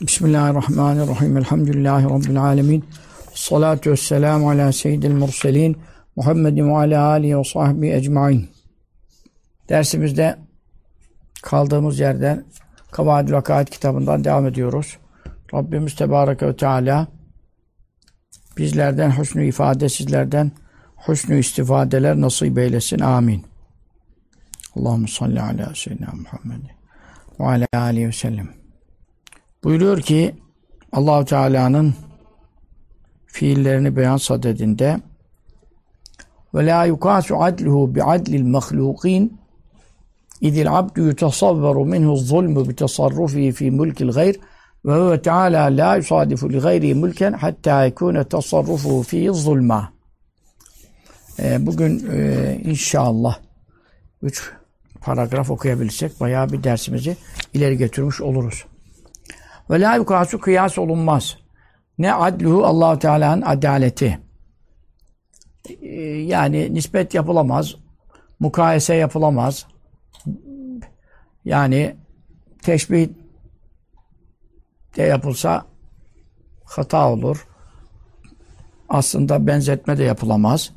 Bismillahirrahmanirrahim. Elhamdülillahi Rabbil alemin. Salatu vesselamu ala seyyidil murselin. Muhammedin ve ala alihi ve sahbihi ecmain. Dersimizde kaldığımız yerden Kavaid Vakait kitabından devam ediyoruz. Rabbimiz Tebareke ve Teala bizlerden husnü ifade, sizlerden husnü istifadeler nasip eylesin. Amin. Allahu salli ala seyyidina Muhammed ve ala alihi ve sellem. Buyuruyor ki Allahu Teala'nın fiillerini beyan sadedinde ve la yukasu adluhu bi adlil mahlukin idil abdu yutasavveru minhu zulmu bi tasarrufihi fi mulkil gayr ve huve Teala la yusadifu li gayri mulken hatta yekune tasarrufuhu fi zulma. Ee, bugün e, inşallah üç paragraf okuyabilirsek bayağı bir dersimizi ileri götürmüş oluruz. Ve la yukasu kıyas olunmaz. Ne adluhu Allahu Teala'nın adaleti. Ee, yani nispet yapılamaz. Mukayese yapılamaz. Yani teşbih de yapılsa hata olur. Aslında benzetme de yapılamaz.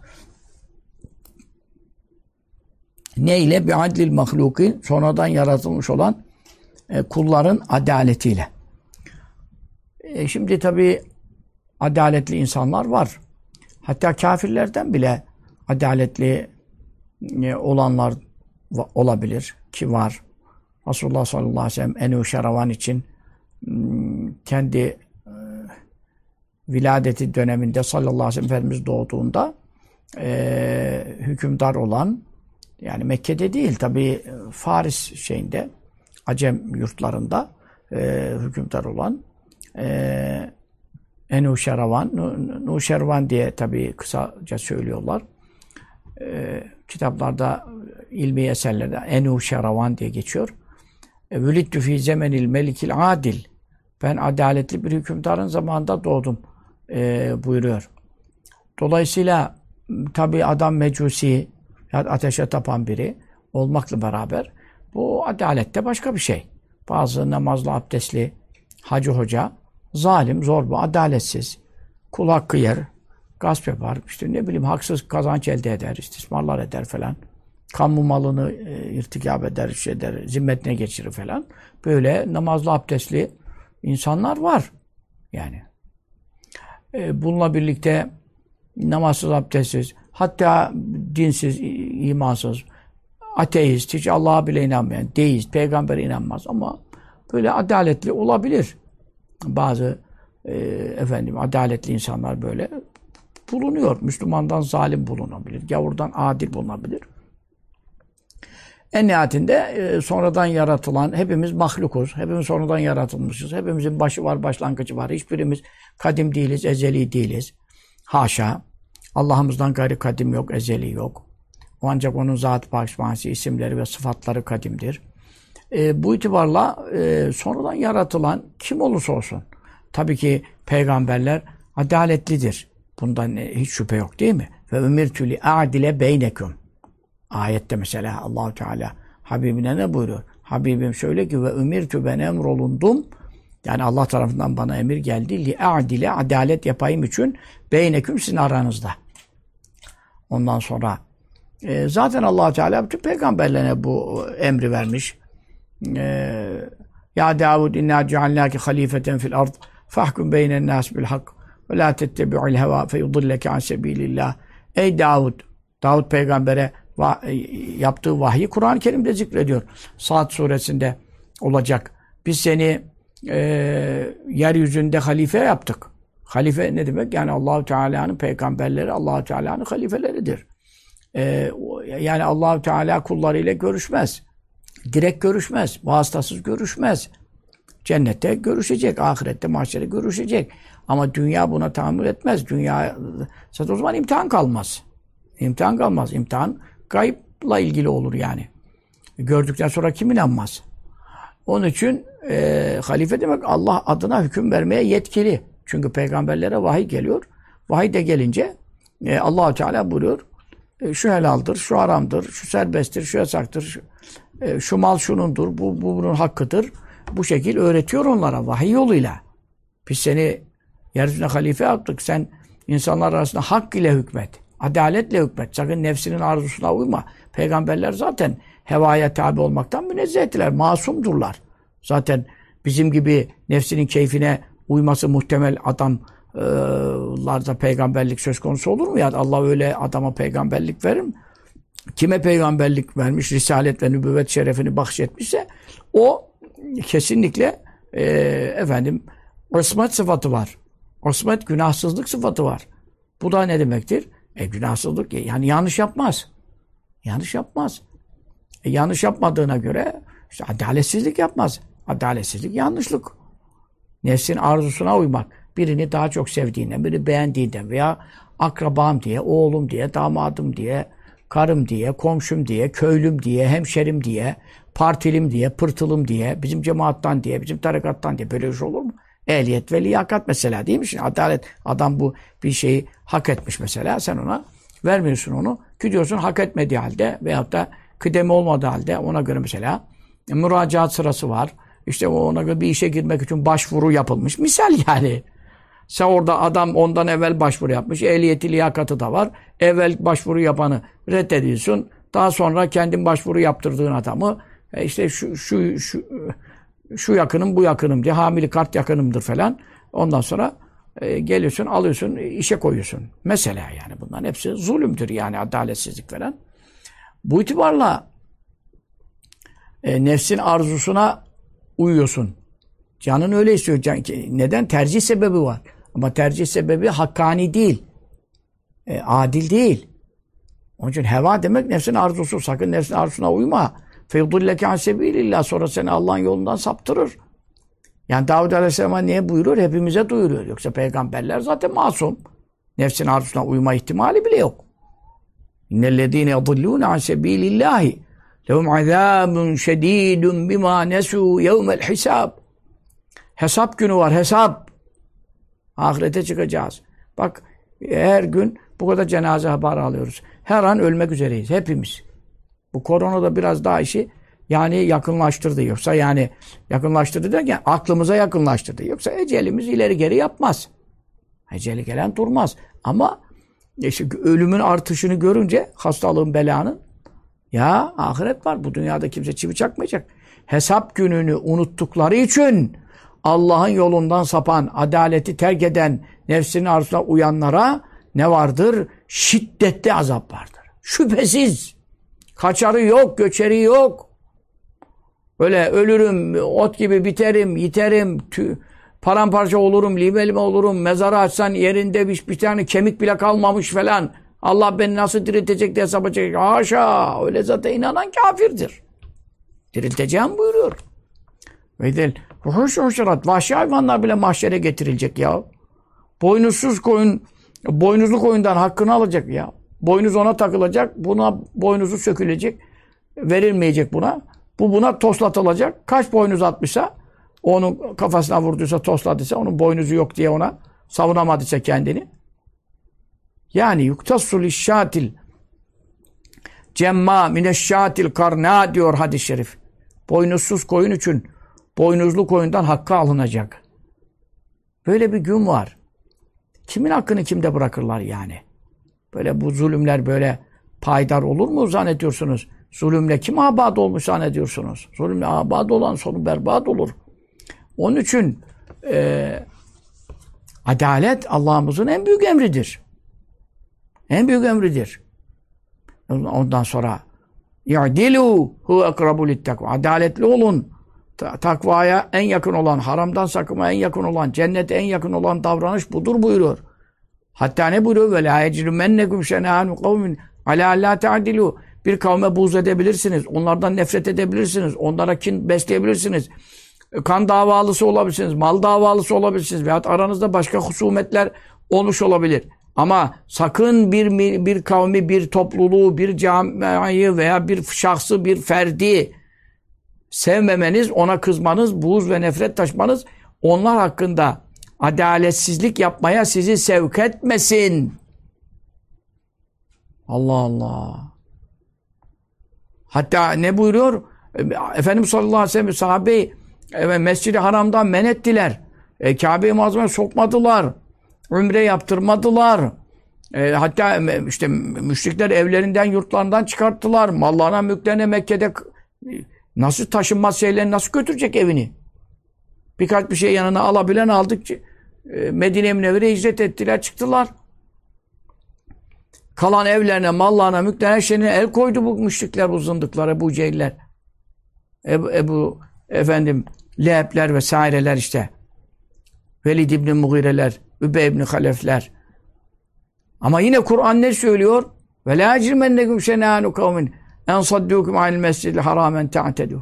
Ne ile? Bir adlil mahlukin sonradan yaratılmış olan e, kulların adaletiyle. E, şimdi tabi adaletli insanlar var. Hatta kafirlerden bile adaletli e, olanlar olabilir ki var. Resulullah sallallahu aleyhi ve sellem Enu Şeravan için hmm, kendi e, viladeti döneminde sallallahu aleyhi ve sellem Efendimiz doğduğunda e, hükümdar olan yani Mekke'de değil tabi Faris şeyinde Acem yurtlarında e, hükümdar olan e, Enuşeravan, Nuşervan diye tabi kısaca söylüyorlar. E, kitaplarda, ilmi eserlerde Enuşeravan diye geçiyor. E, Vülittü fi zemenil melikil adil. Ben adaletli bir hükümdarın zamanında doğdum e, buyuruyor. Dolayısıyla tabi adam mecusi, ateşe tapan biri olmakla beraber bu adalette başka bir şey. Bazı namazlı, abdestli hacı hoca zalim, zorba, adaletsiz, kul hakkı yer, gasp yapar, işte ne bileyim haksız kazanç elde eder, istismarlar eder falan. Kamu malını e, irtikap eder, şey eder, zimmetine geçirir falan. Böyle namazlı, abdestli insanlar var. Yani. E, bununla birlikte namazsız, abdestsiz, hatta dinsiz, imansız, ateist, hiç Allah'a bile inanmayan, deist, peygambere inanmaz ama böyle adaletli olabilir bazı e, efendim adaletli insanlar böyle bulunuyor. Müslümandan zalim bulunabilir. Gavurdan adil bulunabilir. En nihayetinde e, sonradan yaratılan, hepimiz mahlukuz, hepimiz sonradan yaratılmışız, hepimizin başı var, başlangıcı var. Hiçbirimiz kadim değiliz, ezeli değiliz. Haşa. Allah'ımızdan gayri kadim yok, ezeli yok. O ancak onun zat bağışmansı, isimleri ve sıfatları kadimdir. E, bu itibarla e, sonradan yaratılan kim olursa olsun. Tabii ki peygamberler adaletlidir. Bundan hiç şüphe yok değil mi? Ve ümirtü li adile beynekum. Ayette mesela Allahu Teala Habibine ne buyuruyor? Habibim şöyle ki ve ümirtü ben emrolundum. Yani Allah tarafından bana emir geldi. Li adile adalet yapayım için beyneküm sizin aranızda. Ondan sonra e, zaten Allah Teala bütün peygamberlerine bu emri vermiş. Ya Davud inna cealnâke halifeten fil ard fahkum beynen nas bil hak ve la tettebi'il heva fe yudilleke an sebilillah. Ey Davud, Davud peygambere yaptığı vahyi Kur'an-ı Kerim'de zikrediyor. Saat suresinde olacak. Biz seni e, yeryüzünde halife yaptık. Halife ne demek? Yani Allahu Teala'nın peygamberleri Allahu Teala'nın halifeleridir. E, yani Allahu Teala kullarıyla görüşmez. Direkt görüşmez. Vasıtasız görüşmez. Cennette görüşecek. Ahirette, mahşere görüşecek. Ama dünya buna tahammül etmez. Dünya zaten o zaman imtihan kalmaz. İmtihan kalmaz. İmtihan kayıpla ilgili olur yani. Gördükten sonra kim inanmaz? Onun için e, halife demek Allah adına hüküm vermeye yetkili. Çünkü peygamberlere vahiy geliyor. Vahiy de gelince e, allah Teala buyuruyor. E, şu helaldir, şu haramdır, şu serbesttir, şu yasaktır, şu, e, şu mal şunundur, bu, bu bunun hakkıdır. bu şekil öğretiyor onlara vahiy yoluyla. Biz seni yeryüzüne halife yaptık. Sen insanlar arasında hak ile hükmet. Adaletle hükmet. Sakın nefsinin arzusuna uyma. Peygamberler zaten hevaya tabi olmaktan münezzeh ettiler. Masumdurlar. Zaten bizim gibi nefsinin keyfine uyması muhtemel adamlarda peygamberlik söz konusu olur mu ya? Allah öyle adama peygamberlik verir mi? Kime peygamberlik vermiş, risalet ve nübüvvet şerefini bahşetmişse o kesinlikle e, efendim osmet sıfatı var. Osmet günahsızlık sıfatı var. Bu da ne demektir? E günahsızlık yani yanlış yapmaz. Yanlış yapmaz. E, yanlış yapmadığına göre işte adaletsizlik yapmaz. Adaletsizlik yanlışlık. Nefsin arzusuna uymak. Birini daha çok sevdiğinden, birini beğendiğinden veya akrabam diye, oğlum diye, damadım diye, karım diye, komşum diye, köylüm diye, hemşerim diye, partilim diye, pırtılım diye, bizim cemaattan diye, bizim tarikattan diye böyle bir şey olur mu? Ehliyet ve liyakat mesela değil mi? Şimdi adalet, adam bu bir şeyi hak etmiş mesela, sen ona vermiyorsun onu. Gidiyorsun hak etmediği halde veyahut da kıdemi olmadığı halde ona göre mesela müracaat sırası var. İşte ona göre bir işe girmek için başvuru yapılmış. Misal yani. Sen orada adam ondan evvel başvuru yapmış. Ehliyeti, liyakatı da var. Evvel başvuru yapanı reddediyorsun. Daha sonra kendin başvuru yaptırdığın adamı e işte şu, şu, şu, şu yakınım bu yakınım diye hamili kart yakınımdır falan. Ondan sonra e, geliyorsun alıyorsun işe koyuyorsun. Mesela yani bunların hepsi zulümdür yani adaletsizlik falan. Bu itibarla e, nefsin arzusuna uyuyorsun. Canın öyle istiyor. Can, neden? Tercih sebebi var. Ama tercih sebebi hakkani değil. E, adil değil. Onun için heva demek nefsin arzusu. Sakın nefsin arzusuna uyma. Feydulleke an sebilillah. Sonra seni Allah'ın yolundan saptırır. Yani Davud Aleyhisselam'a niye buyuruyor? Hepimize duyuruyor. Yoksa peygamberler zaten masum. Nefsin arzusuna uyma ihtimali bile yok. İnnellezîne yadillûne an sebilillâhi lehum azâbun şedîdun bimâ nesû yevmel hisâb. Hesap günü var, hesap. Ahirete çıkacağız. Bak her gün bu kadar cenaze haber alıyoruz. Her an ölmek üzereyiz hepimiz. Bu korona da biraz daha işi yani yakınlaştırdı. Yoksa yani yakınlaştırdı derken aklımıza yakınlaştırdı. Yoksa ecelimiz ileri geri yapmaz. Eceli gelen durmaz. Ama işte ölümün artışını görünce hastalığın belanın ya ahiret var. Bu dünyada kimse çivi çakmayacak. Hesap gününü unuttukları için Allah'ın yolundan sapan, adaleti terk eden, nefsinin arzusuna uyanlara ne vardır? Şiddetli azap vardır. Şüphesiz. Kaçarı yok, göçeri yok. Öyle ölürüm, ot gibi biterim, yiterim, tü, paramparça olurum, limelime olurum, mezarı açsan yerinde bir, bir tane kemik bile kalmamış falan. Allah beni nasıl diriltecek diye hesaba çekecek. Haşa! Öyle zaten inanan kafirdir. Dirilteceğim buyuruyor. Ve del hoş hoşerat. Vahşi hayvanlar bile mahşere getirilecek ya. Boynuzsuz koyun, boynuzlu koyundan hakkını alacak ya. Boynuz ona takılacak. Buna boynuzu sökülecek. Verilmeyecek buna. Bu buna toslatılacak. Kaç boynuz atmışsa onun kafasına vurduysa tosladıysa onun boynuzu yok diye ona savunamadıysa kendini. Yani yuktassul işşatil cemma mineşşatil karna diyor hadis-i şerif. Boynuzsuz koyun için boynuzlu koyundan hakkı alınacak. Böyle bir gün var. Kimin hakkını kimde bırakırlar yani? Böyle bu zulümler böyle paydar olur mu zannediyorsunuz? Zulümle kim abad olmuş zannediyorsunuz? Zulümle abad olan sonu berbat olur. Onun için e, adalet Allah'ımızın en büyük emridir. En büyük emridir. Ondan sonra يَعْدِلُوا هُوَ اَقْرَبُ لِلْتَقْوَى Adaletli olun. takvaya en yakın olan, haramdan sakınmaya en yakın olan, cennete en yakın olan davranış budur buyuruyor. Hatta ne buyuruyor? Ve la yecrümennekum şenânu kavmin alâ allâ te'adilû. Bir kavme buz edebilirsiniz. Onlardan nefret edebilirsiniz. Onlara kin besleyebilirsiniz. Kan davalısı olabilirsiniz. Mal davalısı olabilirsiniz. Veyahut aranızda başka husumetler olmuş olabilir. Ama sakın bir bir kavmi, bir topluluğu, bir camiayı veya bir şahsı, bir ferdi sevmemeniz, ona kızmanız, buğz ve nefret taşmanız onlar hakkında adaletsizlik yapmaya sizi sevk etmesin. Allah Allah. Hatta ne buyuruyor? Efendimiz sallallahu aleyhi ve sellem sahabeyi Evet, Mescid-i Haram'dan men ettiler. E, Kabe-i Muazzama'ya sokmadılar. Ümre yaptırmadılar. E, hatta işte müşrikler evlerinden, yurtlarından çıkarttılar. Mallarına, mülklerine Mekke'de nasıl taşınmaz şeyleri nasıl götürecek evini? Birkaç bir şey yanına alabilen aldık. E, Medine-i Münevvere'ye hicret ettiler, çıktılar. Kalan evlerine, mallarına, mülklerine, şeyine el koydu bu müşrikler, bu zındıklar, Ebu Cehiller. Ebu, Ebu efendim, Lehebler vesaireler işte. Velid İbni Mughireler, Übey İbni Halefler. Ama yine Kur'an ne söylüyor? Ve la ecrimenneküm şenânu kavmin en saddûküm anil mescidil haramen ta'tedû.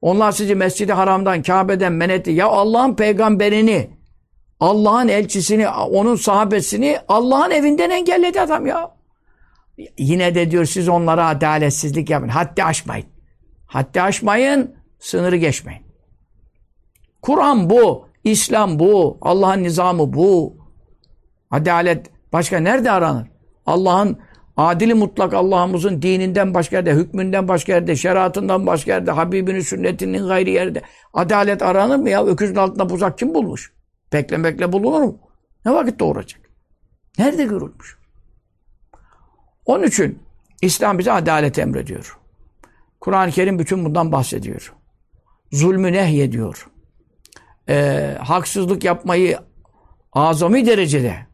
Onlar sizi mescidi haramdan, Kabe'den men etti. Ya Allah'ın peygamberini, Allah'ın elçisini, onun sahabesini Allah'ın evinden engelledi adam ya. Yine de diyor siz onlara adaletsizlik yapın. Haddi aşmayın. Haddi aşmayın, sınırı geçmeyin. Kur'an bu, İslam bu, Allah'ın nizamı bu. Adalet başka nerede aranır? Allah'ın adili mutlak Allah'ımızın dininden başka yerde, hükmünden başka yerde, şeriatından başka yerde, Habibinin sünnetinin gayri yerde. Adalet aranır mı ya? Öküzün altında buzak kim bulmuş? Beklemekle bulunur mu? Ne vakit doğuracak? Nerede görülmüş? Onun için İslam bize adalet emrediyor. Kur'an-ı Kerim bütün bundan bahsediyor. Zulmü nehyediyor. Ee, haksızlık yapmayı azami derecede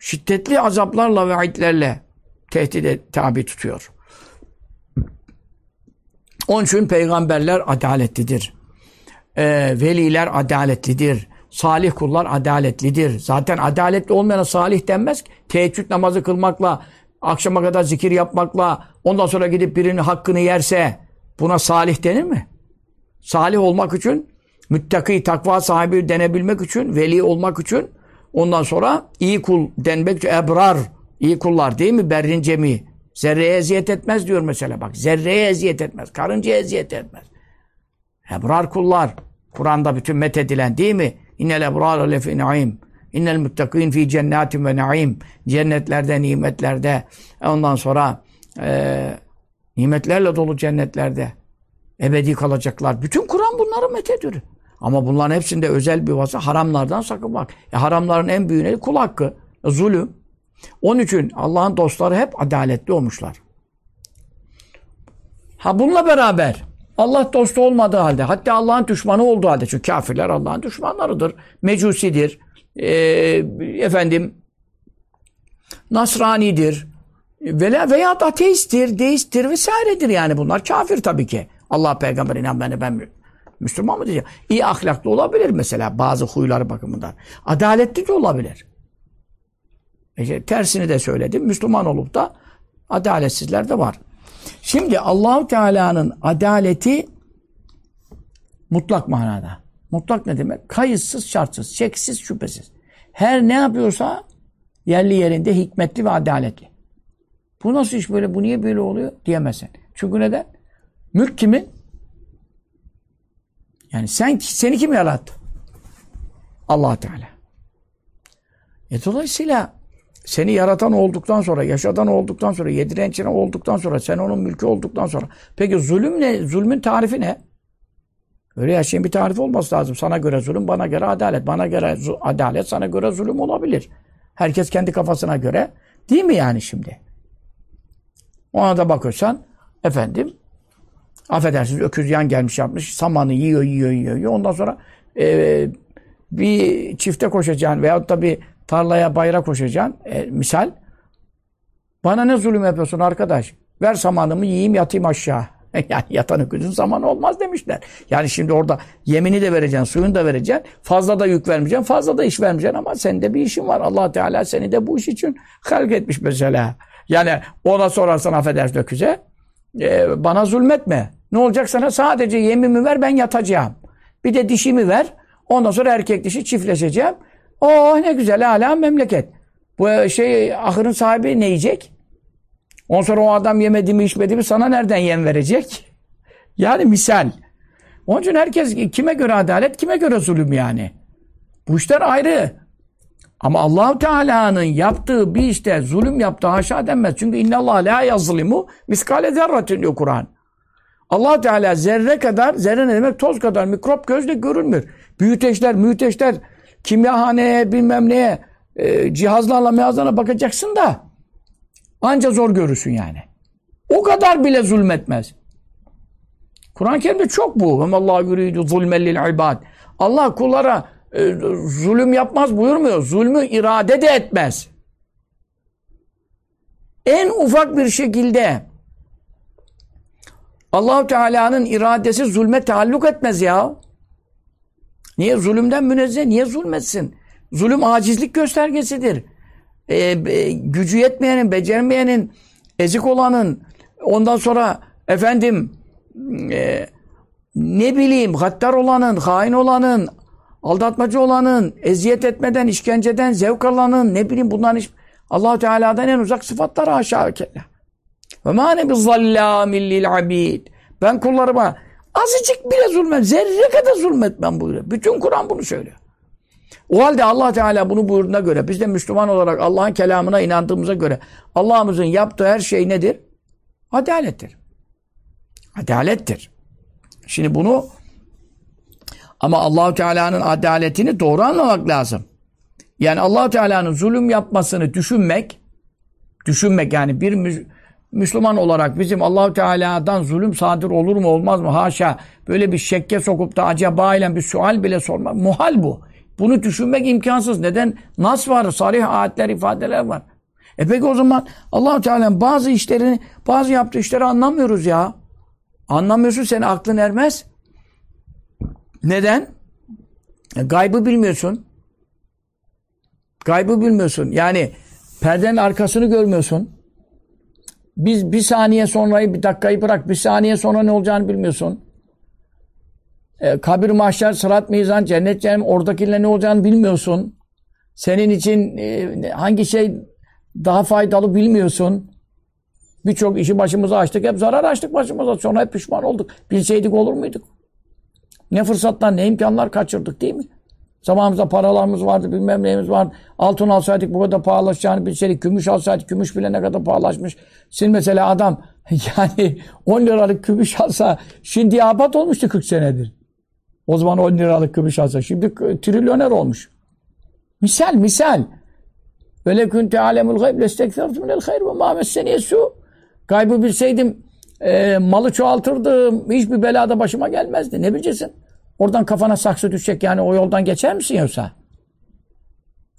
şiddetli azaplarla ve ayetlerle tehdide tabi tutuyor. Onun için peygamberler adaletlidir. Ee, veliler adaletlidir. Salih kullar adaletlidir. Zaten adaletli olmayana salih denmez. Teheccüd namazı kılmakla, akşama kadar zikir yapmakla, ondan sonra gidip birinin hakkını yerse buna salih denir mi? Salih olmak için, müttaki, takva sahibi denebilmek için, veli olmak için, ondan sonra iyi kul denmek ebrar, iyi kullar değil mi? Berrin cemi. Zerreye eziyet etmez diyor mesela bak. Zerreye eziyet etmez. Karıncaya eziyet etmez. Ebrar kullar. Kur'an'da bütün methedilen değil mi? İnnel ebrar lefi naim. İnnel muttakin fi cennetin ve naim. Cennetlerde, nimetlerde. Ondan sonra e, nimetlerle dolu cennetlerde. Ebedi kalacaklar. Bütün Kur'an bunları methediyor. Ama bunların hepsinde özel bir vasıf haramlardan sakınmak. E, haramların en büyüğü ne? Kul hakkı. E, zulüm. Onun için Allah'ın dostları hep adaletli olmuşlar. Ha bununla beraber Allah dostu olmadığı halde, hatta Allah'ın düşmanı olduğu halde, çünkü kafirler Allah'ın düşmanlarıdır, mecusidir, e, efendim, Nasranidir, veya, veya ateisttir, deisttir vesairedir yani bunlar. Kafir tabii ki. Allah peygamber inan beni ben Müslüman mı diyeceğim? İyi ahlaklı olabilir mesela bazı huyları bakımından. Adaletli de olabilir. E, tersini de söyledim. Müslüman olup da adaletsizler de var. Şimdi Allahu Teala'nın adaleti mutlak manada. Mutlak ne demek? Kayıtsız, şartsız, şeksiz, şüphesiz. Her ne yapıyorsa yerli yerinde hikmetli ve adaletli. Bu nasıl iş böyle? Bu niye böyle oluyor? Diyemezsin. Çünkü neden? Mülk kimin? Yani sen seni kim yarattı? Allah Teala. E dolayısıyla seni yaratan olduktan sonra, yaşadan olduktan sonra, yediren içine olduktan sonra, sen onun mülkü olduktan sonra. Peki zulüm ne? Zulmün tarifi ne? Öyle her şeyin bir tarifi olması lazım. Sana göre zulüm, bana göre adalet. Bana göre adalet, sana göre zulüm olabilir. Herkes kendi kafasına göre. Değil mi yani şimdi? Ona da bakırsan, efendim, affedersiniz öküz yan gelmiş yapmış, samanı yiyor, yiyor, yiyor, yiyor. Ondan sonra e, bir çifte koşacaksın veyahut da bir tarlaya bayra koşacaksın. E, misal. Bana ne zulüm yapıyorsun arkadaş? Ver samanımı yiyeyim yatayım aşağı. yani yatan öküzün zamanı olmaz demişler. Yani şimdi orada yemini de vereceksin, suyunu da vereceksin. Fazla da yük vermeyeceksin, fazla da iş vermeyeceksin ama sende bir işin var. allah Teala seni de bu iş için halk etmiş mesela. Yani ona sorarsan affedersin öküze. E, bana zulmetme. Ne olacak sana? Sadece yemimi ver ben yatacağım. Bir de dişimi ver. Ondan sonra erkek dişi çiftleşeceğim. Oh ne güzel hala memleket. Bu şey ahırın sahibi ne yiyecek? Ondan sonra o adam yemedi mi içmedi mi sana nereden yem verecek? Yani misal. Onun için herkes kime göre adalet, kime göre zulüm yani. Bu işler ayrı. Ama Allahu Teala'nın yaptığı bir işte zulüm yaptığı haşa denmez. Çünkü Allah la yazlimu miskale zerratin diyor Kur'an. Allah Teala zerre kadar, zerre ne demek? Toz kadar mikrop gözle görünmüyor. Büyüteçler, müyteçler, kimyahaneye bilmem neye, e, cihazlarla meyazlarla bakacaksın da anca zor görürsün yani. O kadar bile zulmetmez. Kur'an-ı Kerim'de çok bu. Allah yuridu zulmen lil ibad. Allah kullara e, zulüm yapmaz buyurmuyor. Zulmü irade de etmez. En ufak bir şekilde Allahu Teala'nın iradesi zulme taalluk etmez ya. Niye zulümden münezzeh? Niye zulmetsin? Zulüm acizlik göstergesidir. E, e, gücü yetmeyenin, becermeyenin, ezik olanın, ondan sonra efendim e, ne bileyim hattar olanın, hain olanın, aldatmacı olanın, eziyet etmeden, işkenceden zevk alanın, ne bileyim bunların hiç allah Teala'dan en uzak sıfatlar aşağı kella. Ve ma ne bizallamin lil abid. Ben kullarıma azıcık bile zulmet, zerre kadar zulmetmem buyuruyor. Bütün Kur'an bunu söylüyor. O halde allah Teala bunu buyurduğuna göre biz de Müslüman olarak Allah'ın kelamına inandığımıza göre Allah'ımızın yaptığı her şey nedir? Adalettir. Adalettir. Şimdi bunu ama Allahu Teala'nın adaletini doğru anlamak lazım. Yani Allahu Teala'nın zulüm yapmasını düşünmek, düşünmek yani bir Müslüman olarak bizim Allahu Teala'dan zulüm sadır olur mu olmaz mı? Haşa böyle bir şekke sokup da acaba ile bir sual bile sormak muhal bu. Bunu düşünmek imkansız. Neden? Nas var, sarih ayetler, ifadeler var. E peki o zaman Allahu Teala'nın bazı işlerini, bazı yaptığı işleri anlamıyoruz ya. Anlamıyorsun senin aklın ermez. Neden? E, gaybı bilmiyorsun. Gaybı bilmiyorsun. Yani perdenin arkasını görmüyorsun. Biz bir saniye sonrayı bir dakikayı bırak. Bir saniye sonra ne olacağını bilmiyorsun. E, kabir, mahşer, sırat, mizan, cennet, cehennem oradakiyle ne olacağını bilmiyorsun. Senin için e, hangi şey daha faydalı bilmiyorsun. Birçok işi başımıza açtık. Hep zarar açtık başımıza. Sonra hep pişman olduk. Bilseydik olur muyduk? Ne fırsatlar, ne imkanlar kaçırdık değil mi? Zamanımızda paralarımız vardı, bilmem neyimiz vardı. Altın alsaydık bu kadar pahalaşacağını bilseydik. Gümüş alsaydık, gümüş bile ne kadar pahalaşmış. Şimdi mesela adam yani 10 liralık gümüş alsa şimdi abat olmuştu 40 senedir. O zaman 10 liralık gümüş alsa. Şimdi trilyoner olmuş. Misal, misal. Öyle kunte alemul gayb lestekfertu minel hayr ve ma su. Gaybı bilseydim e, malı çoğaltırdım. Hiçbir belada başıma gelmezdi. Ne bileceksin? Oradan kafana saksı düşecek yani o yoldan geçer misin yoksa?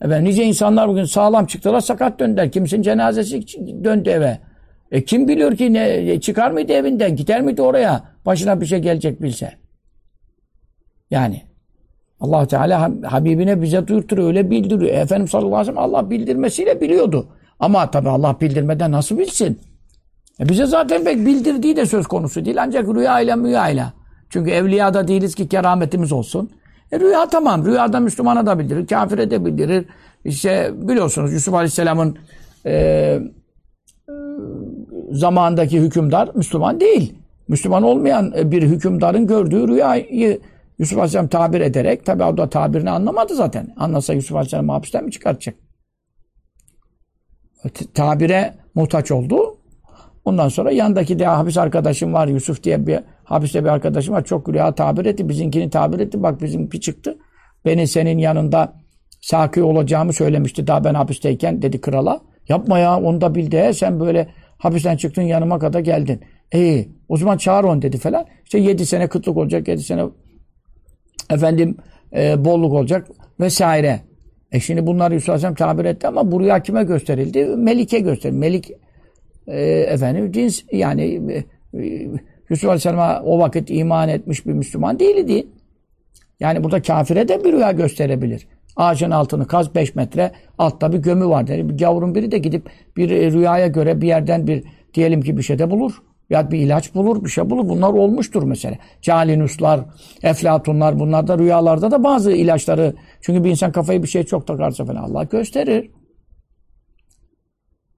Evet, nice insanlar bugün sağlam çıktılar sakat döndüler. Kimisinin cenazesi döndü eve. E kim biliyor ki ne e, çıkar mıydı evinden gider miydi oraya başına bir şey gelecek bilse. Yani allah Teala Habibine bize duyurtuyor öyle bildiriyor. E, Efendimiz sallallahu aleyhi ve sellem Allah bildirmesiyle biliyordu. Ama tabi Allah bildirmeden nasıl bilsin? E bize zaten pek bildirdiği de söz konusu değil. Ancak rüya ile müya ile. Çünkü evliyada değiliz ki kerametimiz olsun. E rüya tamam. Rüyada Müslümana da bildirir. Kafire de bildirir. İşte biliyorsunuz Yusuf Aleyhisselam'ın e, e, zamandaki hükümdar Müslüman değil. Müslüman olmayan bir hükümdarın gördüğü rüyayı Yusuf Aleyhisselam tabir ederek tabi o da tabirini anlamadı zaten. Anlasa Yusuf Aleyhisselam hapisten mi çıkartacak? Tabire muhtaç oldu. Ondan sonra yandaki de hapis arkadaşım var Yusuf diye bir hapiste bir arkadaşım var. Çok rüya tabir etti. Bizimkini tabir etti. Bak bizimki çıktı. Beni senin yanında saki olacağımı söylemişti. Daha ben hapisteyken dedi krala. Yapma ya onu da bildi. He. Sen böyle hapisten çıktın yanıma kadar geldin. İyi o zaman çağır onu dedi falan. İşte yedi sene kıtlık olacak. Yedi sene efendim e, bolluk olacak vesaire. E şimdi bunları Yusuf Aleyhisselam tabir etti ama bu rüya kime gösterildi? Melik'e gösterildi. Melik e, efendim cins yani e, Yusuf Aleyhisselam'a o vakit iman etmiş bir Müslüman değildi. Yani burada kafire de bir rüya gösterebilir. Ağacın altını kaz 5 metre altta bir gömü var. Yani bir gavurun biri de gidip bir e, rüyaya göre bir yerden bir diyelim ki bir şey de bulur. Ya bir ilaç bulur, bir şey bulur. Bunlar olmuştur mesela. Calinuslar, eflatunlar bunlar da rüyalarda da bazı ilaçları. Çünkü bir insan kafayı bir şey çok takarsa falan Allah gösterir.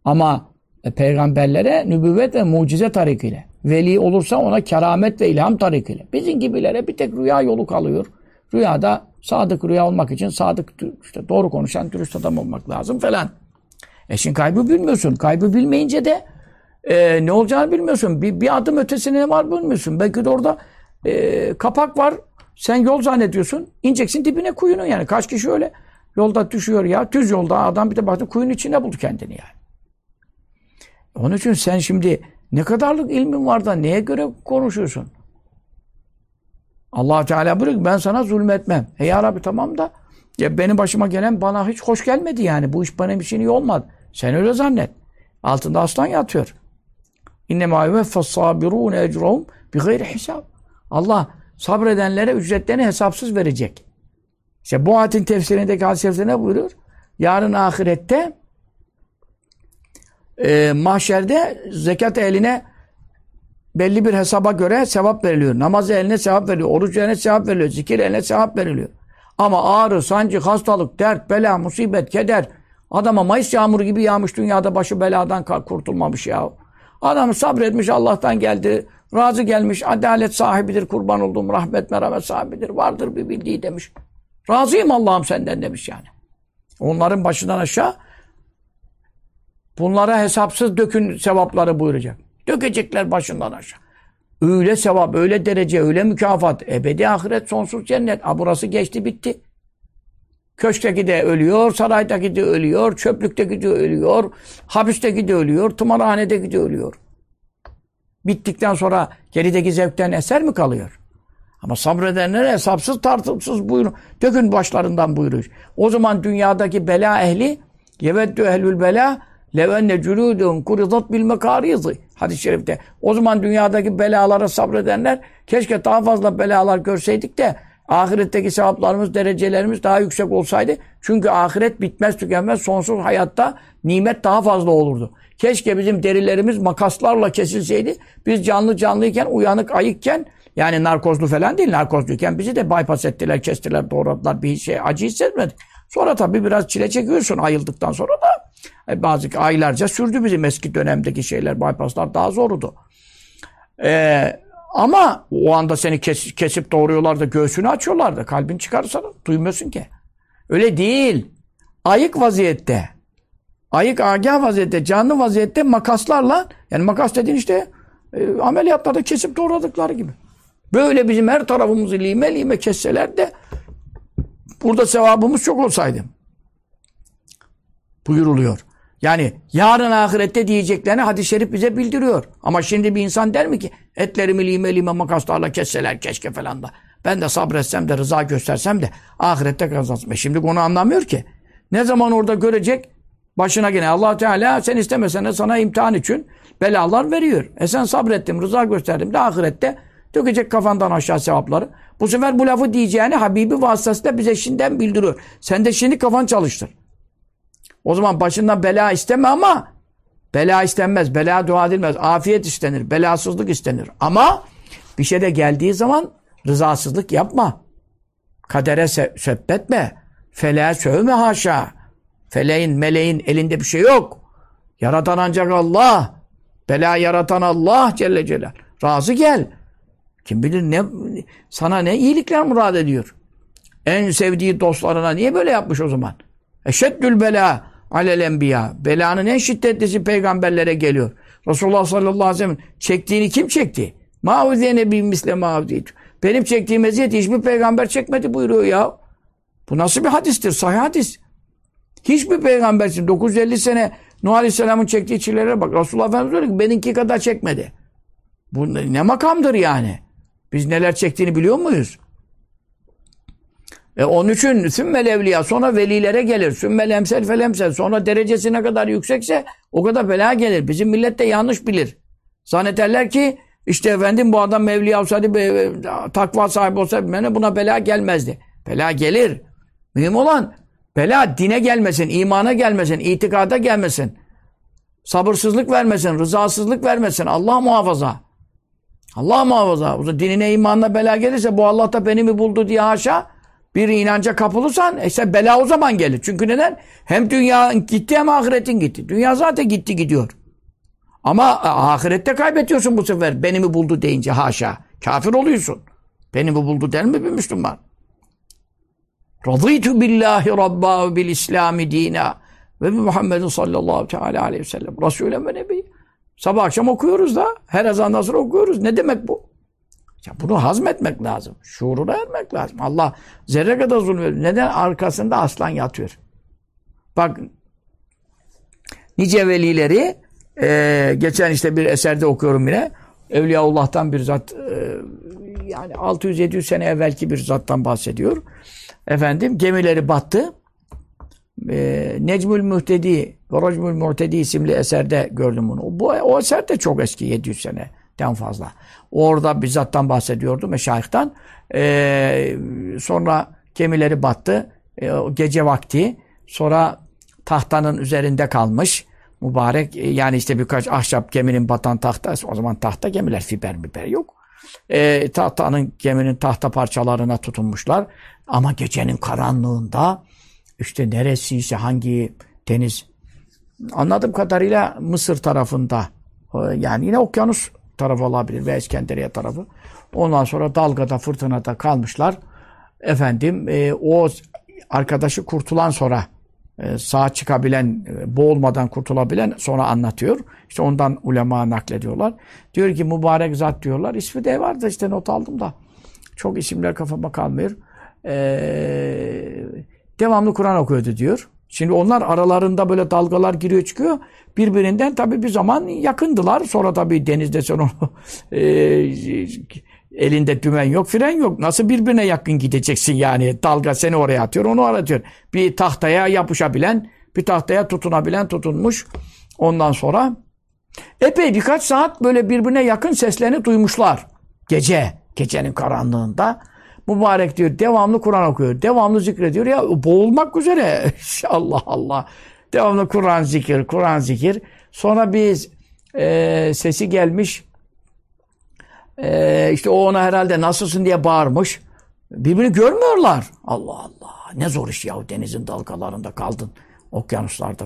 Ama e, peygamberlere nübüvvet ve mucize tarikiyle. Veli olursa ona keramet ve ilham tarikiyle. Bizim gibilere bir tek rüya yolu kalıyor. Rüyada sadık rüya olmak için sadık işte doğru konuşan dürüst adam olmak lazım falan. E şimdi kaybı bilmiyorsun. Kaybı bilmeyince de e, ne olacağını bilmiyorsun. Bir, bir adım ötesine ne var bilmiyorsun. Belki de orada e, kapak var. Sen yol zannediyorsun. İneceksin dibine kuyunun yani. Kaç kişi öyle yolda düşüyor ya. Düz yolda adam bir de baktı kuyunun içinde buldu kendini yani. Onun için sen şimdi ne kadarlık ilmin var da neye göre konuşuyorsun? allah Teala buyuruyor ben sana zulmetmem. E ya Rabbi tamam da ya benim başıma gelen bana hiç hoş gelmedi yani. Bu iş bir şey iyi olmadı. Sen öyle zannet. Altında aslan yatıyor. İnnemâ yuveffas sabirûne ecrahum bi gayri hesab. Allah sabredenlere ücretlerini hesapsız verecek. İşte bu ayetin tefsirindeki hadis ne buyuruyor? Yarın ahirette e, mahşerde zekat eline belli bir hesaba göre sevap veriliyor. Namaz eline sevap veriliyor. Oruç eline sevap veriliyor. Zikir eline sevap veriliyor. Ama ağrı, sancı, hastalık, dert, bela, musibet, keder. Adama Mayıs yağmuru gibi yağmış dünyada başı beladan kurtulmamış ya. Adam sabretmiş Allah'tan geldi. Razı gelmiş. Adalet sahibidir. Kurban olduğum rahmet merhamet sahibidir. Vardır bir bildiği demiş. Razıyım Allah'ım senden demiş yani. Onların başından aşağı bunlara hesapsız dökün sevapları buyuracak. Dökecekler başından aşağı. Öyle sevap, öyle derece, öyle mükafat. Ebedi ahiret, sonsuz cennet. A burası geçti bitti. Köşkteki de ölüyor, saraydaki de ölüyor, çöplükteki de ölüyor, hapisteki de ölüyor, tımarhanedeki de ölüyor. Bittikten sonra gerideki zevkten eser mi kalıyor? Ama sabredenlere hesapsız tartımsız buyurun. Dökün başlarından buyuruyor. O zaman dünyadaki bela ehli yeveddü ehlül bela levenne cülûdun kuridat bil mekârizi. Hadis-i şerifte. O zaman dünyadaki belalara sabredenler keşke daha fazla belalar görseydik de ahiretteki sevaplarımız, derecelerimiz daha yüksek olsaydı. Çünkü ahiret bitmez tükenmez sonsuz hayatta nimet daha fazla olurdu. Keşke bizim derilerimiz makaslarla kesilseydi. Biz canlı canlıyken, uyanık ayıkken yani narkozlu falan değil, narkozluyken bizi de bypass ettiler, kestiler, doğradılar. Bir şey acı hissetmedik. Sonra tabii biraz çile çekiyorsun ayıldıktan sonra da. E, bazı aylarca sürdü bizim eski dönemdeki şeyler, bypasslar daha zordu. Ee, ama o anda seni kes, kesip doğruyorlar da göğsünü açıyorlar da kalbin çıkarsa duymuyorsun ki. Öyle değil. Ayık vaziyette. Ayık agah vaziyette, canlı vaziyette makaslarla yani makas dediğin işte e, ameliyatlarda kesip doğradıkları gibi. Böyle bizim her tarafımızı lime lime kesseler de burada sevabımız çok olsaydı. Buyuruluyor. Yani yarın ahirette diyeceklerini hadis-i şerif bize bildiriyor. Ama şimdi bir insan der mi ki etlerimi lime lime makaslarla kesseler keşke falan da. Ben de sabretsem de rıza göstersem de ahirette kazansın. E şimdi onu anlamıyor ki. Ne zaman orada görecek başına gene allah Teala sen istemesen de sana imtihan için belalar veriyor. E sen sabrettim, rıza gösterdim de ahirette dökecek kafandan aşağı sevapları. Bu sefer bu lafı diyeceğini Habibi vasıtasıyla bize şimdiden bildiriyor. Sen de şimdi kafan çalıştır. O zaman başından bela isteme ama bela istenmez. Bela dua edilmez. Afiyet istenir. Belasızlık istenir. Ama bir şey de geldiği zaman rızasızlık yapma. Kadere se sebbetme. Feleğe sövme haşa. Feleğin, meleğin elinde bir şey yok. Yaratan ancak Allah. Bela yaratan Allah Celle Celal. Razı gel. Kim bilir ne sana ne iyilikler murad ediyor. En sevdiği dostlarına niye böyle yapmış o zaman? Eşeddül bela alel enbiya. Belanın en şiddetlisi peygamberlere geliyor. Resulullah sallallahu aleyhi ve sellem çektiğini kim çekti? Ma'udiye nebi misle ma'udiyetü. Benim çektiğim eziyeti hiçbir peygamber çekmedi buyuruyor ya. Bu nasıl bir hadistir? Sahih hadis. Hiçbir peygambersin 950 sene Nuh Aleyhisselam'ın çektiği çilelere bak. Resulullah Efendimiz diyor ki benimki kadar çekmedi. Bu ne makamdır yani? Biz neler çektiğini biliyor muyuz? E onun için sümmel evliya sonra velilere gelir. Sümmel emsel fel emsel. Sonra derecesi ne kadar yüksekse o kadar bela gelir. Bizim millet de yanlış bilir. Zannederler ki işte efendim bu adam evliya olsaydı e, takva sahibi olsaydı buna bela gelmezdi. Bela gelir. Mühim olan bela dine gelmesin, imana gelmesin, itikada gelmesin. Sabırsızlık vermesin, rızasızlık vermesin. Allah muhafaza. Allah muhafaza. Dinine imanına bela gelirse bu Allah da beni mi buldu diye haşa bir inanca kapılırsan işte bela o zaman gelir. Çünkü neden? Hem dünya gitti hem ahiretin gitti. Dünya zaten gitti gidiyor. Ama ahirette kaybetiyorsun bu sefer. Beni mi buldu deyince haşa. Kafir oluyorsun. Beni mi buldu der mi bir Müslüman? Radıytu billahi rabba ve bil islami dina ve bi sallallahu teala aleyhi ve sellem. Resulü ve nebi. Sabah akşam okuyoruz da. Her ezandan sonra okuyoruz. Ne demek bu? Ya bunu hazmetmek lazım. Şuuruna ermek lazım. Allah zerre kadar zulmüyor. Neden? Arkasında aslan yatıyor. Bak nice velileri e, geçen işte bir eserde okuyorum yine. Evliyaullah'tan bir zat e, yani 600-700 sene evvelki bir zattan bahsediyor. Efendim gemileri battı. E, Necmül Muhtedi ve Racmül Muhtedi isimli eserde gördüm bunu. Bu, o eser de çok eski 700 seneden fazla. Orada bir zattan bahsediyordu meşayihtan. E, sonra gemileri battı. E, gece vakti. Sonra tahtanın üzerinde kalmış mübarek e, yani işte birkaç ahşap geminin batan tahta o zaman tahta gemiler fiber miber yok. E, tahtanın geminin tahta parçalarına tutunmuşlar ama gecenin karanlığında işte neresiyse hangi deniz anladığım kadarıyla Mısır tarafında yani yine okyanus tarafı olabilir ve İskenderiye tarafı. Ondan sonra dalgada fırtınada kalmışlar. Efendim e, o arkadaşı kurtulan sonra e, sağ çıkabilen, e, boğulmadan kurtulabilen sonra anlatıyor. İşte ondan ulema naklediyorlar. Diyor ki mübarek zat diyorlar. İsmi de vardı işte not aldım da. Çok isimler kafama kalmıyor. Ee, devamlı Kur'an okuyordu diyor. Şimdi onlar aralarında böyle dalgalar giriyor çıkıyor. Birbirinden tabi bir zaman yakındılar. Sonra tabi denizde sen onu e, elinde dümen yok, fren yok. Nasıl birbirine yakın gideceksin yani? Dalga seni oraya atıyor, onu aratıyor. Bir tahtaya yapışabilen, bir tahtaya tutunabilen tutunmuş. Ondan sonra epey birkaç saat böyle birbirine yakın seslerini duymuşlar. Gece, gecenin karanlığında. Mübarek diyor devamlı Kur'an okuyor. Devamlı zikrediyor. Ya boğulmak üzere. Allah Allah. Devamlı Kur'an zikir, Kur'an zikir. Sonra biz e, sesi gelmiş. E, işte o ona herhalde nasılsın diye bağırmış. Birbirini görmüyorlar. Allah Allah. Ne zor iş ya denizin dalgalarında kaldın. Okyanuslarda,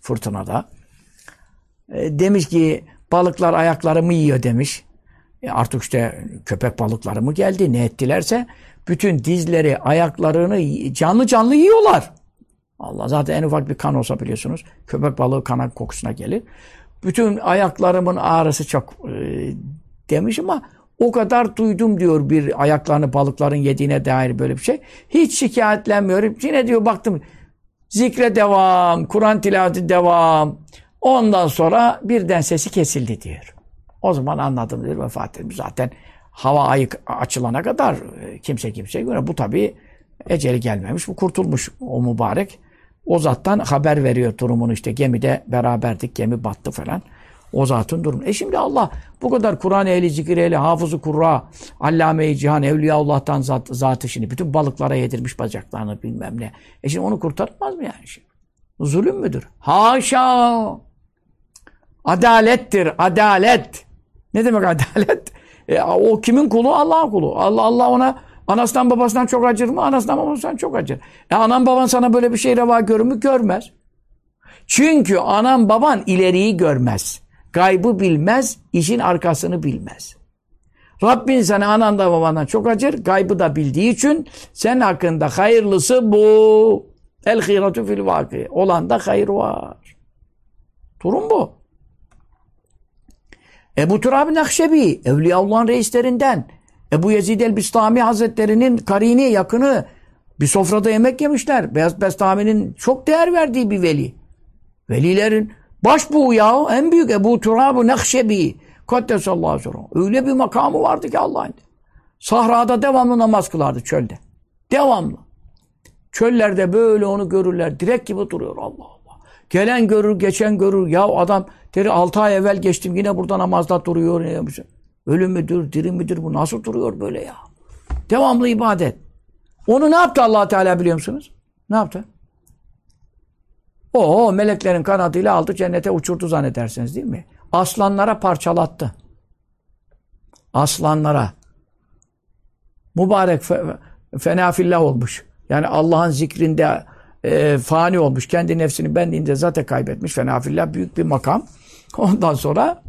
fırtınada. E, demiş ki balıklar ayaklarımı yiyor demiş. E artık işte köpek balıkları mı geldi ne ettilerse bütün dizleri, ayaklarını canlı canlı yiyorlar. Allah zaten en ufak bir kan olsa biliyorsunuz köpek balığı kana kokusuna gelir. Bütün ayaklarımın ağrısı çok e, demiş ama o kadar duydum diyor bir ayaklarını balıkların yediğine dair böyle bir şey. Hiç şikayetlenmiyorum. Yine diyor baktım zikre devam, Kur'an tilaveti devam. Ondan sonra birden sesi kesildi diyor. O zaman anladım diyor vefat etmiş. Zaten hava ayık açılana kadar e, kimse kimseye göre bu tabi eceli gelmemiş. Bu kurtulmuş o mübarek. O zattan haber veriyor durumunu işte gemide beraberdik gemi battı falan. O zatın durumu. E şimdi Allah bu kadar Kur'an ehli, zikir ehli, hafızı kurra, allame-i cihan, evliyaullah'tan zat, zatı şimdi bütün balıklara yedirmiş bacaklarını bilmem ne. E şimdi onu kurtarmaz mı yani şimdi? Zulüm müdür? Haşa! Adalettir, adalet. Ne demek adalet? E, o kimin kulu? Allah'ın kulu. Allah Allah ona anasından babasından çok acır mı? Anasından babasından çok acır. E anan baban sana böyle bir şey reva görür mü? Görmez. Çünkü anan baban ileriyi görmez. Gaybı bilmez, işin arkasını bilmez. Rabbin sana ananda babandan çok acır, gaybı da bildiği için sen hakkında hayırlısı bu. El hiratu fil vaki. Olan da hayır var. Durum bu. Ebu Turab Nakşebi, Evliyaullah'ın reislerinden. Ebu Yezid el-Bistami Hazretleri'nin karini, yakını bir sofrada yemek yemişler. Beyaz Bestami'nin çok değer verdiği bir veli. Velilerin baş bu ya en büyük Ebu Turab Nakşebi. Kaddesallahu aleyhi Öyle bir makamı vardı ki Allah'ın. Sahrada devamlı namaz kılardı çölde. Devamlı. Çöllerde böyle onu görürler. Direkt gibi duruyor Allah. Gelen görür, geçen görür. Ya adam Deri 6 ay evvel geçtim yine burada namazda duruyor. Ölüm müdür, diri midir bu nasıl duruyor böyle ya? Devamlı ibadet. Onu ne yaptı allah Teala biliyor musunuz? Ne yaptı? O meleklerin kanadıyla aldı cennete uçurdu zannedersiniz değil mi? Aslanlara parçalattı. Aslanlara. Mübarek fe, fenafillah olmuş. Yani Allah'ın zikrinde e, fani olmuş. Kendi nefsini benliğinde zaten kaybetmiş. Fenafillah büyük bir makam. Ondan sonra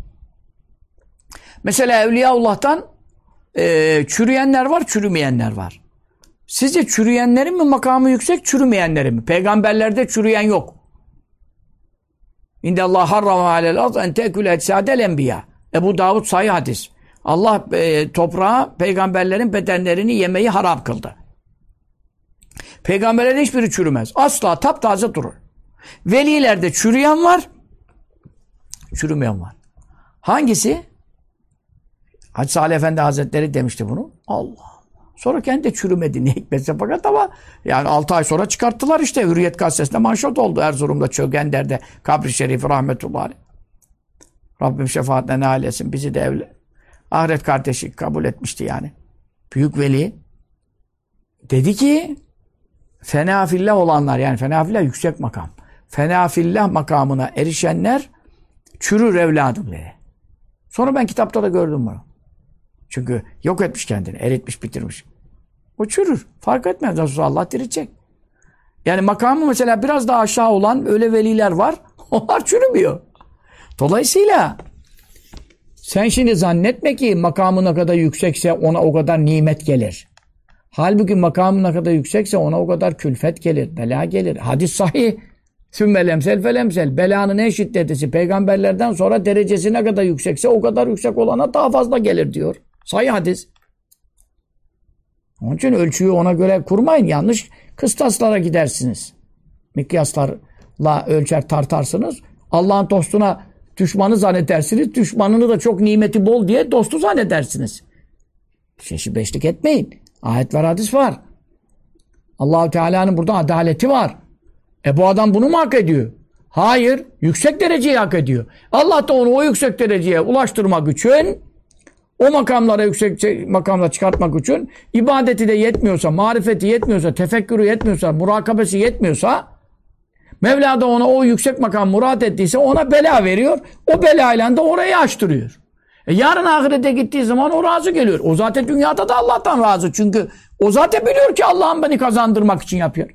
mesela Evliyaullah'tan e, çürüyenler var, çürümeyenler var. Sizce çürüyenlerin mi makamı yüksek, çürümeyenlerin mi? Peygamberlerde çürüyen yok. İnde Allah harrama alel ard en tekül etsadel enbiya. Ebu Davud sayı hadis. Allah e, toprağa peygamberlerin bedenlerini yemeyi haram kıldı. Peygamberlerin hiçbiri çürümez. Asla taptaze durur. Velilerde çürüyen var, çürümeyen var. Hangisi? Hacı Salih Efendi Hazretleri demişti bunu. Allah Sonra kendi de çürümedi ne hikmetse fakat ama yani 6 ay sonra çıkarttılar işte. Hürriyet gazetesinde manşet oldu Erzurum'da Çögender'de kabri şerifi rahmetullahi Rabbim şefaatine nail etsin. Bizi de evle, ahiret kardeşi kabul etmişti yani. Büyük veli dedi ki fenafillah olanlar yani fenafillah yüksek makam. Fenafillah makamına erişenler çürür evladım dedi. Sonra ben kitapta da gördüm bunu. Çünkü yok etmiş kendini, eritmiş, bitirmiş. O çürür. Fark etmez. Resulullah Allah diritecek. Yani makamı mesela biraz daha aşağı olan öyle veliler var. Onlar çürümüyor. Dolayısıyla sen şimdi zannetme ki makamına kadar yüksekse ona o kadar nimet gelir. Halbuki makamına kadar yüksekse ona o kadar külfet gelir, bela gelir. Hadis sahih. Sümmelemsel felemsel. Belanın en şiddetisi peygamberlerden sonra derecesi ne kadar yüksekse o kadar yüksek olana daha fazla gelir diyor. Sayı hadis. Onun için ölçüyü ona göre kurmayın. Yanlış kıstaslara gidersiniz. Mikyaslarla ölçer tartarsınız. Allah'ın dostuna düşmanı zannedersiniz. Düşmanını da çok nimeti bol diye dostu zannedersiniz. Şeşi beşlik etmeyin. Ayet var, hadis var. Allahu Teala'nın burada adaleti var. E bu adam bunu mu hak ediyor? Hayır. Yüksek dereceyi hak ediyor. Allah da onu o yüksek dereceye ulaştırmak için o makamlara yüksek şey, makamla çıkartmak için ibadeti de yetmiyorsa, marifeti yetmiyorsa, tefekkürü yetmiyorsa, murakabesi yetmiyorsa Mevla da ona o yüksek makam murat ettiyse ona bela veriyor. O belayla da orayı açtırıyor. E yarın ahirete gittiği zaman o razı geliyor. O zaten dünyada da Allah'tan razı. Çünkü o zaten biliyor ki Allah'ın beni kazandırmak için yapıyor.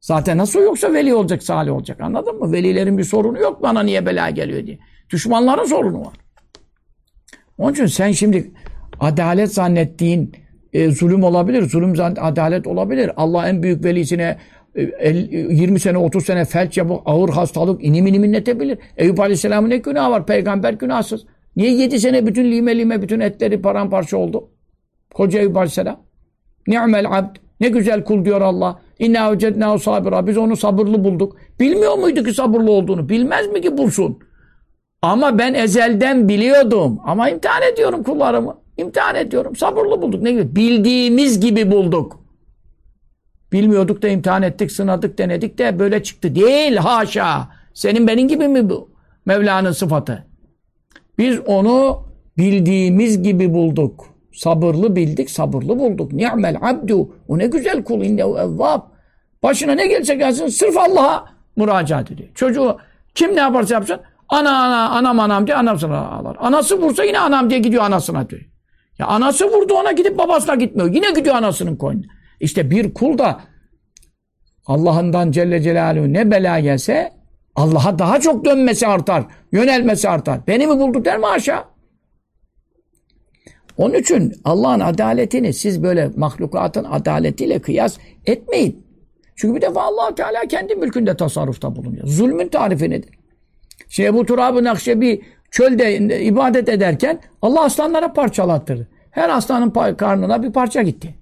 Zaten nasıl yoksa veli olacak, salih olacak. Anladın mı? Velilerin bir sorunu yok bana niye bela geliyor diye. Düşmanların sorunu var. Onun için sen şimdi adalet zannettiğin e, zulüm olabilir. Zulüm adalet olabilir. Allah en büyük velisine e, 20 sene 30 sene felç yapıp ağır hastalık inim inim inletebilir. Eyüp Aleyhisselam'ın ne günahı var? Peygamber günahsız. Niye 7 sene bütün lime lime bütün etleri paramparça oldu? Koca Eyüp Aleyhisselam. Ni'mel abd. Ne güzel kul diyor Allah. İnna vecednâhu sabira. Biz onu sabırlı bulduk. Bilmiyor muydu ki sabırlı olduğunu? Bilmez mi ki bulsun? Ama ben ezelden biliyordum. Ama imtihan ediyorum kullarımı. İmtihan ediyorum. Sabırlı bulduk. Ne gibi? Bildiğimiz gibi bulduk. Bilmiyorduk da imtihan ettik, sınadık, denedik de böyle çıktı. Değil haşa. Senin benim gibi mi bu? Mevla'nın sıfatı. Biz onu bildiğimiz gibi bulduk. Sabırlı bildik, sabırlı bulduk. Ni'mel abdu. O ne güzel kul. İnnehu evvab. Başına ne gelse gelsin sırf Allah'a müracaat ediyor. Çocuğu kim ne yaparsa yapsın Ana ana anam anam diye anasına ağlar. Anası vursa yine anam diye gidiyor anasına diyor. Ya anası vurdu ona gidip babasına gitmiyor. Yine gidiyor anasının koynuna. İşte bir kul da Allah'ından Celle Celaluhu ne bela gelse Allah'a daha çok dönmesi artar. Yönelmesi artar. Beni mi bulduk der mi aşağı? Onun için Allah'ın adaletini siz böyle mahlukatın adaletiyle kıyas etmeyin. Çünkü bir defa allah Teala kendi mülkünde tasarrufta bulunuyor. Zulmün tarifi nedir? Şey Ebu Turab-ı Nakşebi çölde ibadet ederken Allah aslanlara parçalattırdı. Her aslanın karnına bir parça gitti.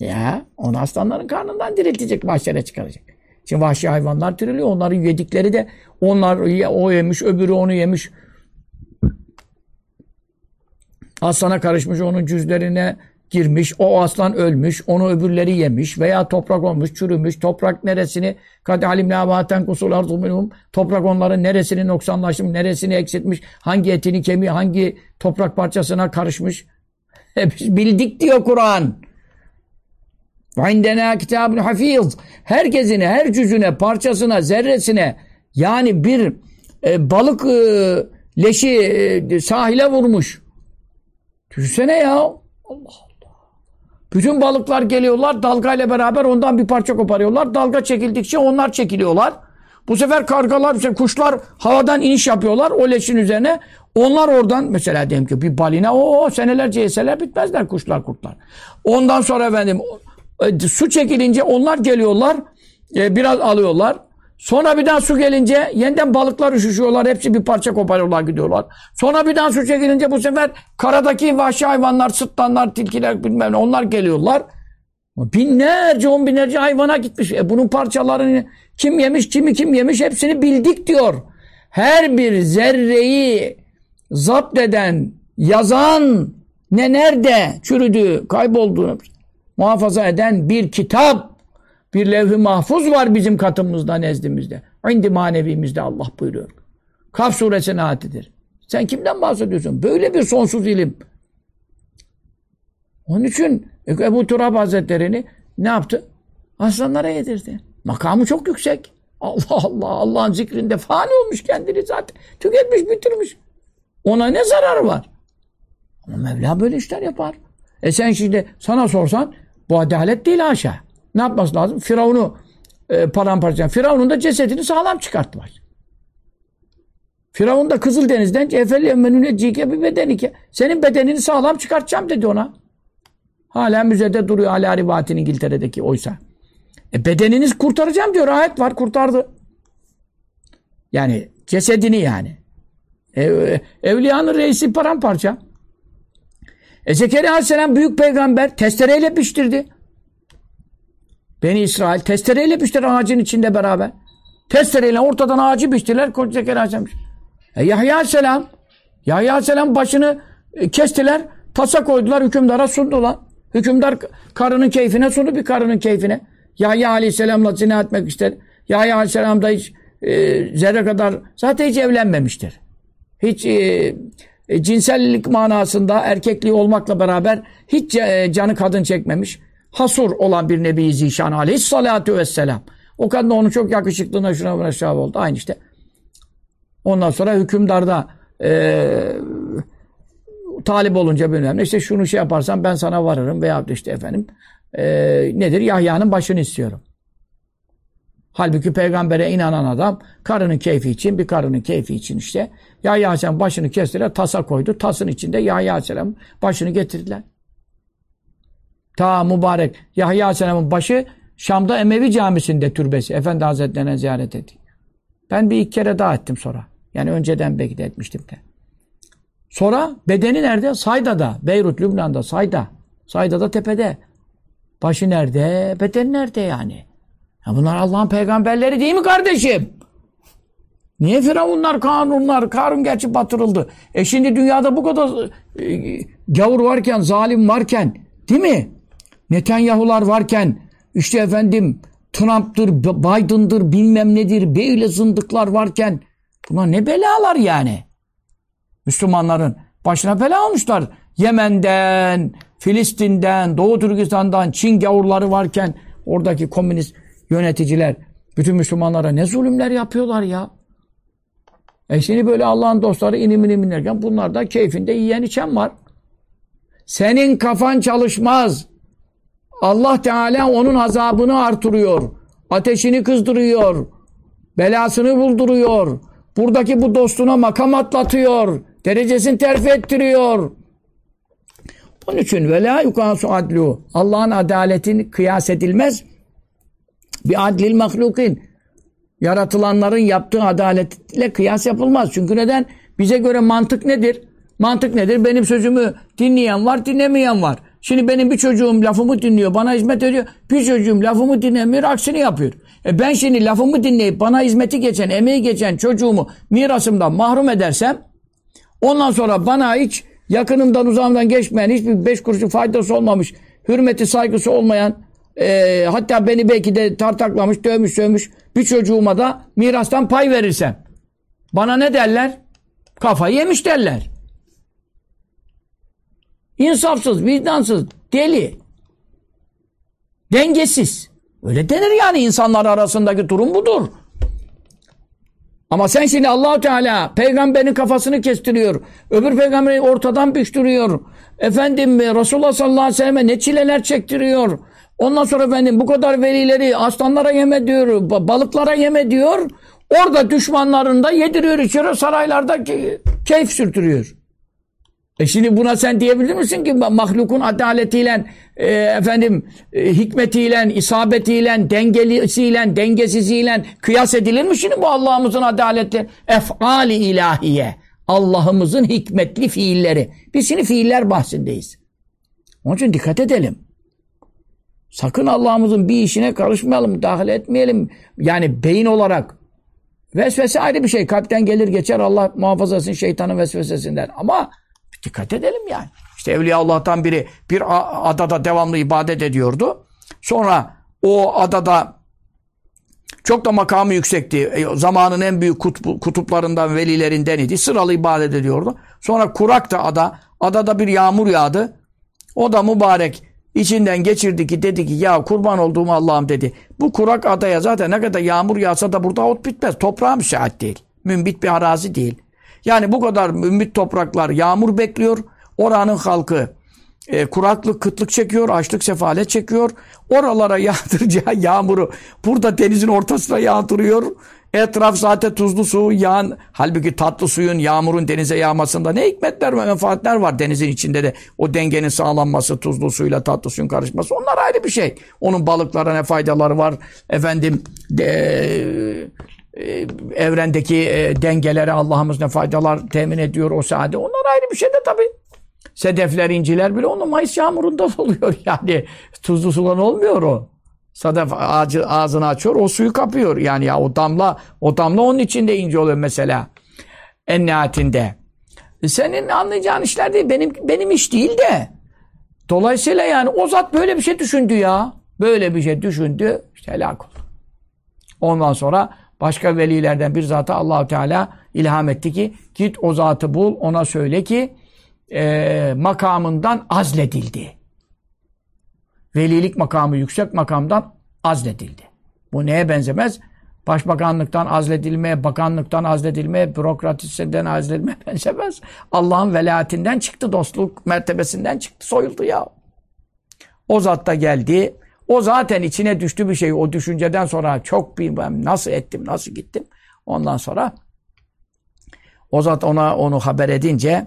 Ya onu aslanların karnından diriltecek, mahşere çıkaracak. Şimdi vahşi hayvanlar diriliyor. Onların yedikleri de onlar o yemiş, öbürü onu yemiş. Aslana karışmış onun cüzlerine girmiş, o aslan ölmüş, onu öbürleri yemiş veya toprak olmuş, çürümüş. Toprak neresini kad alimna vaten kusular minhum. Toprak onların neresini noksanlaşmış, neresini eksiltmiş, hangi etini kemiği, hangi toprak parçasına karışmış. Hep bildik diyor Kur'an. İndena kitabun hafiz. Herkesine, her cüzüne, parçasına, zerresine yani bir e, balık e, leşi e, sahile vurmuş. Düşünsene ya. Allah bütün balıklar geliyorlar dalgayla beraber ondan bir parça koparıyorlar. Dalga çekildikçe onlar çekiliyorlar. Bu sefer kargalar, işte kuşlar havadan iniş yapıyorlar o leşin üzerine. Onlar oradan mesela diyelim ki bir balina o senelerce yeseler bitmezler kuşlar kurtlar. Ondan sonra efendim e, su çekilince onlar geliyorlar e, biraz alıyorlar. Sonra bir daha su gelince yeniden balıklar üşüşüyorlar. Hepsi bir parça koparıyorlar gidiyorlar. Sonra bir daha su çekilince bu sefer karadaki vahşi hayvanlar, sırtlanlar, tilkiler bilmem ne onlar geliyorlar. Binlerce, on binlerce hayvana gitmiş. E bunun parçalarını kim yemiş, kimi kim yemiş hepsini bildik diyor. Her bir zerreyi zapt eden, yazan ne nerede çürüdü, kaybolduğunu muhafaza eden bir kitap, bir levh-i mahfuz var bizim katımızda, nezdimizde. İndi manevimizde Allah buyuruyor. Kaf suresine atidir. Sen kimden bahsediyorsun? Böyle bir sonsuz ilim. Onun için Ebu Turab Hazretleri'ni ne yaptı? Aslanlara yedirdi. Makamı çok yüksek. Allah Allah Allah'ın zikrinde fani olmuş kendini zaten. Tüketmiş bitirmiş. Ona ne zararı var? Ama Mevla böyle işler yapar. E sen şimdi sana sorsan bu adalet değil haşa. Ne yapması lazım? Firavun'u e, paramparça. Firavun'un da cesedini sağlam çıkartmak. Firavun da Kızıldeniz'den cefel emmenüne cike bir bedenike. Senin bedenini sağlam çıkartacağım dedi ona. Hala müzede duruyor hala rivayetin İngiltere'deki oysa. E bedeniniz kurtaracağım diyor. Ayet var kurtardı. Yani cesedini yani. E, e, evliyanın reisi paramparça. E Zekeriya Aleyhisselam büyük peygamber testereyle piştirdi. Beni İsrail testereyle piştir ağacın içinde beraber. Testereyle ortadan ağacı piştiler. Zekeriya Aleyhisselam. E Yahya Aleyhisselam Yahya Aleyhisselam başını e, kestiler. Tasa koydular hükümdara sundular. Hükümdar karının keyfine sundu bir karının keyfine. Yahya Aleyhisselam'la zina etmek ister. Yahya Aleyhisselam da hiç e, zerre kadar zaten hiç evlenmemiştir. Hiç e, e, cinsellik manasında erkekliği olmakla beraber hiç e, canı kadın çekmemiş. Hasur olan bir Nebi Zişan aleyhissalatu vesselam. O kadın onu çok yakışıklığına şuna buna şahı oldu. Aynı işte. Ondan sonra hükümdarda e, talip olunca bilmem ne işte şunu şey yaparsan ben sana varırım veya işte efendim e, nedir Yahya'nın başını istiyorum. Halbuki peygambere inanan adam karının keyfi için bir karının keyfi için işte Yahya Aleyhisselam başını kestiler tasa koydu. Tasın içinde Yahya Aleyhisselam başını getirdiler. Ta mübarek Yahya Aleyhisselam'ın başı Şam'da Emevi Camisi'nde türbesi. Efendi Hazretlerine ziyaret etti. Ben bir iki kere daha ettim sonra. Yani önceden belki de etmiştim de. Sonra bedeni nerede? Sayda'da. Beyrut, Lübnan'da. Sayda. Sayda'da tepede. Başı nerede? Bedeni nerede yani? Ya bunlar Allah'ın peygamberleri değil mi kardeşim? Niye Firavunlar, Kanunlar, Karun gerçi batırıldı. E şimdi dünyada bu kadar e, gavur varken, zalim varken, değil mi? Netanyahular varken, işte efendim Trump'tır, Biden'dır, bilmem nedir, böyle zındıklar varken, bunlar ne belalar yani? Müslümanların başına bela olmuşlar. Yemen'den, Filistin'den, Doğu Türkistan'dan, Çin gavurları varken oradaki komünist yöneticiler bütün Müslümanlara ne zulümler yapıyorlar ya. E şimdi böyle Allah'ın dostları inim inim inerken bunlar da keyfinde yiyen içen var. Senin kafan çalışmaz. Allah Teala onun azabını artırıyor. Ateşini kızdırıyor. Belasını bulduruyor. Buradaki bu dostuna makam atlatıyor. Derecesini terfi ettiriyor. Onun için ve la yukasu adlu. Allah'ın adaletini kıyas edilmez. Bir adlil mahlukin. Yaratılanların yaptığı adaletle kıyas yapılmaz. Çünkü neden? Bize göre mantık nedir? Mantık nedir? Benim sözümü dinleyen var, dinlemeyen var. Şimdi benim bir çocuğum lafımı dinliyor, bana hizmet ediyor. Bir çocuğum lafımı dinlemiyor, aksini yapıyor. E ben şimdi lafımı dinleyip bana hizmeti geçen, emeği geçen çocuğumu mirasımdan mahrum edersem ondan sonra bana hiç yakınımdan uzağımdan geçmeyen, hiçbir beş kuruşun faydası olmamış, hürmeti saygısı olmayan e, hatta beni belki de tartaklamış, dövmüş, sövmüş bir çocuğuma da mirastan pay verirsem bana ne derler? Kafayı yemiş derler. İnsafsız, vicdansız, deli. Dengesiz. Öyle denir yani insanlar arasındaki durum budur. Ama sen şimdi Allahu Teala peygamberin kafasını kestiriyor. Öbür peygamberi ortadan büktürüyor. Efendim Resulullah sallallahu aleyhi ve selleme ne çileler çektiriyor. Ondan sonra efendim bu kadar velileri aslanlara yeme diyor, balıklara yeme diyor. Orada düşmanlarında yediriyor içeri saraylarda keyif sürtürüyor. E şimdi buna sen diyebilir misin ki mahlukun adaletiyle, e, efendim e, hikmetiyle, isabetiyle, dengelisiyle, dengesiziyle kıyas edilir mi şimdi bu Allah'ımızın adaleti? Ef'ali ilahiye. Allah'ımızın hikmetli fiilleri. Biz şimdi fiiller bahsindeyiz. Onun için dikkat edelim. Sakın Allah'ımızın bir işine karışmayalım, dahil etmeyelim. Yani beyin olarak. Vesvese ayrı bir şey. Kalpten gelir geçer Allah muhafaza etsin şeytanın vesvesesinden. Ama dikkat edelim yani. İşte Evliya Allah'tan biri bir adada devamlı ibadet ediyordu. Sonra o adada çok da makamı yüksekti. E, zamanın en büyük kutup, kutuplarından, velilerinden idi. Sıralı ibadet ediyordu. Sonra kurak da ada. Adada bir yağmur yağdı. O da mübarek içinden geçirdi ki dedi ki ya kurban olduğum Allah'ım dedi. Bu kurak adaya zaten ne kadar yağmur yağsa da burada ot bitmez. Toprağa müsait değil. Mümbit bir arazi değil. Yani bu kadar mümbit topraklar yağmur bekliyor. Oranın halkı e, kuraklık, kıtlık çekiyor, açlık, sefalet çekiyor. Oralara yağdıracağı yağmuru burada denizin ortasına yağdırıyor. Etraf zaten tuzlu su yağan, halbuki tatlı suyun, yağmurun denize yağmasında ne hikmetler ve menfaatler var denizin içinde de. O dengenin sağlanması, tuzlu suyla tatlı suyun karışması onlar ayrı bir şey. Onun balıklara ne faydaları var, efendim de, e, evrendeki e, dengelere Allah'ımız ne faydalar temin ediyor o saade. Onlar ayrı bir şey de tabii. Sedefler, inciler bile onun Mayıs yağmurunda oluyor yani. Tuzlu sulan olmuyor o. Sadef ağacı, ağzını açıyor, o suyu kapıyor. Yani ya o damla, o damla onun içinde ince oluyor mesela. En nihayetinde. E senin anlayacağın işler değil, benim benim iş değil de. Dolayısıyla yani o zat böyle bir şey düşündü ya. Böyle bir şey düşündü, işte helak oldu. Ondan sonra başka velilerden bir zata Allahu Teala ilham etti ki git o zatı bul, ona söyle ki e, makamından azledildi. Velilik makamı yüksek makamdan azledildi. Bu neye benzemez? Başbakanlıktan azledilmeye, bakanlıktan azledilmeye, bürokratisiden azledilmeye benzemez. Allah'ın velayetinden çıktı, dostluk mertebesinden çıktı, soyuldu ya. O zat da geldi. O zaten içine düştü bir şey. O düşünceden sonra çok bilmem nasıl ettim, nasıl gittim. Ondan sonra o zat ona onu haber edince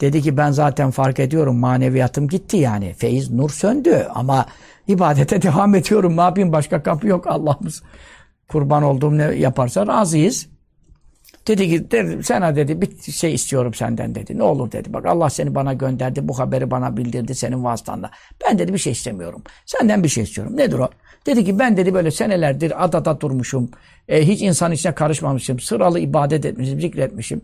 Dedi ki ben zaten fark ediyorum maneviyatım gitti yani. Feyiz nur söndü ama ibadete devam ediyorum. Ne yapayım başka kapı yok Allah'ımız. Kurban olduğum ne yaparsa razıyız. Dedi ki dedi, sana dedi bir şey istiyorum senden dedi. Ne olur dedi. Bak Allah seni bana gönderdi. Bu haberi bana bildirdi senin vasıtanla. Ben dedi bir şey istemiyorum. Senden bir şey istiyorum. Nedir o? Dedi ki ben dedi böyle senelerdir adada durmuşum. E, hiç insan içine karışmamışım. Sıralı ibadet etmişim, zikretmişim.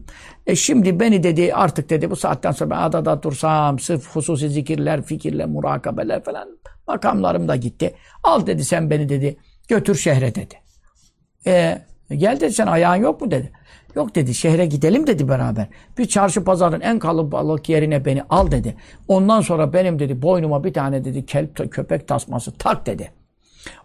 E, şimdi beni dedi artık dedi bu saatten sonra ben adada dursam sırf hususi zikirler, fikirler, murakabeler falan makamlarım da gitti. Al dedi sen beni dedi götür şehre dedi. E, gel dedi sen ayağın yok mu dedi. Yok dedi şehre gidelim dedi beraber. Bir çarşı pazarın en kalabalık yerine beni al dedi. Ondan sonra benim dedi boynuma bir tane dedi kelp köpek tasması tak dedi.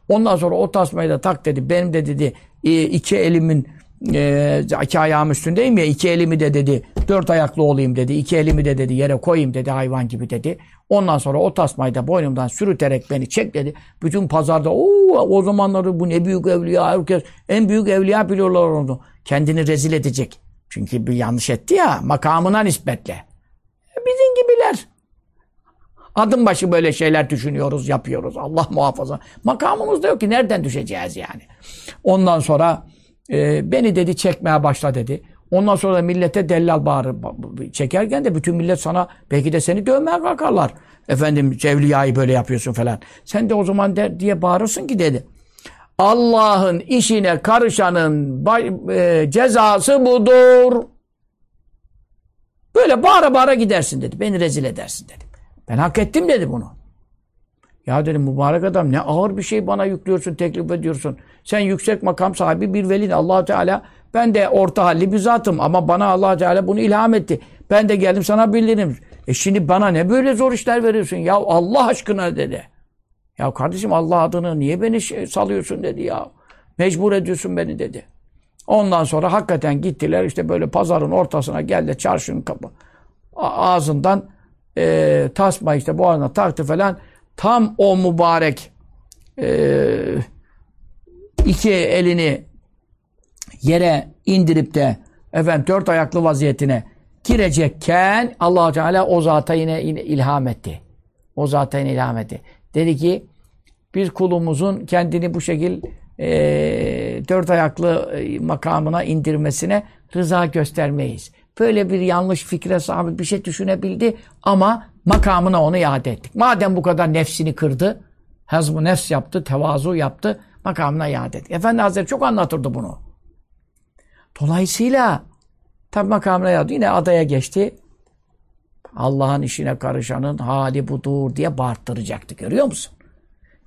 Ondan sonra o tasmayı da tak dedi. Benim de dedi iki elimin e, iki ayağım üstündeyim ya iki elimi de dedi dört ayaklı olayım dedi. iki elimi de dedi yere koyayım dedi hayvan gibi dedi. Ondan sonra o tasmayı da boynumdan sürüterek beni çek dedi. Bütün pazarda o o zamanları bu ne büyük evliya herkes en büyük evliya biliyorlar onu. Kendini rezil edecek. Çünkü bir yanlış etti ya makamına nispetle. Bizim gibiler. Adım başı böyle şeyler düşünüyoruz, yapıyoruz. Allah muhafaza. Makamımız da yok ki nereden düşeceğiz yani. Ondan sonra e, beni dedi çekmeye başla dedi. Ondan sonra millete dellal bağırır. Çekerken de bütün millet sana belki de seni dövmeye kalkarlar. Efendim Cevliya'yı böyle yapıyorsun falan. Sen de o zaman der diye bağırırsın ki dedi. Allah'ın işine karışanın e, cezası budur. Böyle bağıra bağıra gidersin dedi. Beni rezil edersin dedi. Ben hak ettim dedi bunu. Ya dedim mübarek adam ne ağır bir şey bana yüklüyorsun, teklif ediyorsun. Sen yüksek makam sahibi bir velin allah Teala ben de orta halli bir zatım ama bana allah Teala bunu ilham etti. Ben de geldim sana bildirim. E şimdi bana ne böyle zor işler veriyorsun ya Allah aşkına dedi. Ya kardeşim Allah adını niye beni şey salıyorsun dedi ya. Mecbur ediyorsun beni dedi. Ondan sonra hakikaten gittiler işte böyle pazarın ortasına geldi çarşının kapı ağzından e, tasma işte boğazına taktı falan. Tam o mübarek e, iki elini yere indirip de efendim dört ayaklı vaziyetine girecekken allah Teala o zata yine, ilham etti. O zata yine ilham etti. Dedi ki biz kulumuzun kendini bu şekil e, dört ayaklı e, makamına indirmesine rıza göstermeyiz. Böyle bir yanlış fikre sahip bir şey düşünebildi ama makamına onu iade ettik. Madem bu kadar nefsini kırdı, hazmu nefs yaptı, tevazu yaptı, makamına iade ettik. Efendi Hazretleri çok anlatırdı bunu. Dolayısıyla tabi makamına iade yine adaya geçti. Allah'ın işine karışanın hali budur diye bağırttıracaktı. Görüyor musun?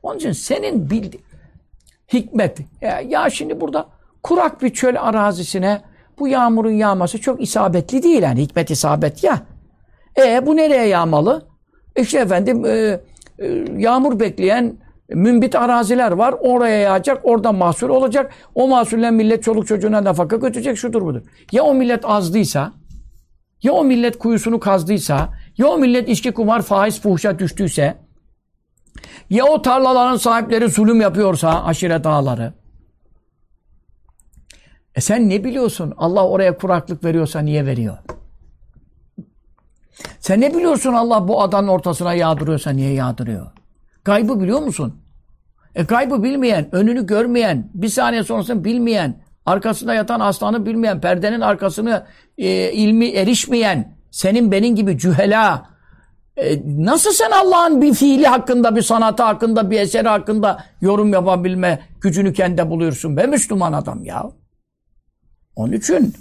Onun için senin bildi hikmet. Ya, ya şimdi burada kurak bir çöl arazisine bu yağmurun yağması çok isabetli değil yani hikmet isabet ya. E bu nereye yağmalı? İşte efendim e, e, yağmur bekleyen mümbit araziler var. Oraya yağacak, orada mahsul olacak. O mahsulle millet çoluk çocuğuna nafaka götürecek, şudur budur. Ya o millet azdıysa, ya o millet kuyusunu kazdıysa, ya o millet içki, kumar, faiz, fuhuşa düştüyse, ya o tarlaların sahipleri zulüm yapıyorsa, aşiret ağaları, e sen ne biliyorsun? Allah oraya kuraklık veriyorsa niye veriyor? Sen ne biliyorsun Allah bu adanın ortasına yağdırıyorsa niye yağdırıyor? Gaybı biliyor musun? E gaybı bilmeyen, önünü görmeyen, bir saniye sonrasını bilmeyen, arkasında yatan aslanı bilmeyen, perdenin arkasını e, ilmi erişmeyen, senin benim gibi cühela, e, nasıl sen Allah'ın bir fiili hakkında, bir sanatı hakkında, bir eseri hakkında yorum yapabilme gücünü kendi buluyorsun be Müslüman adam ya? Onun için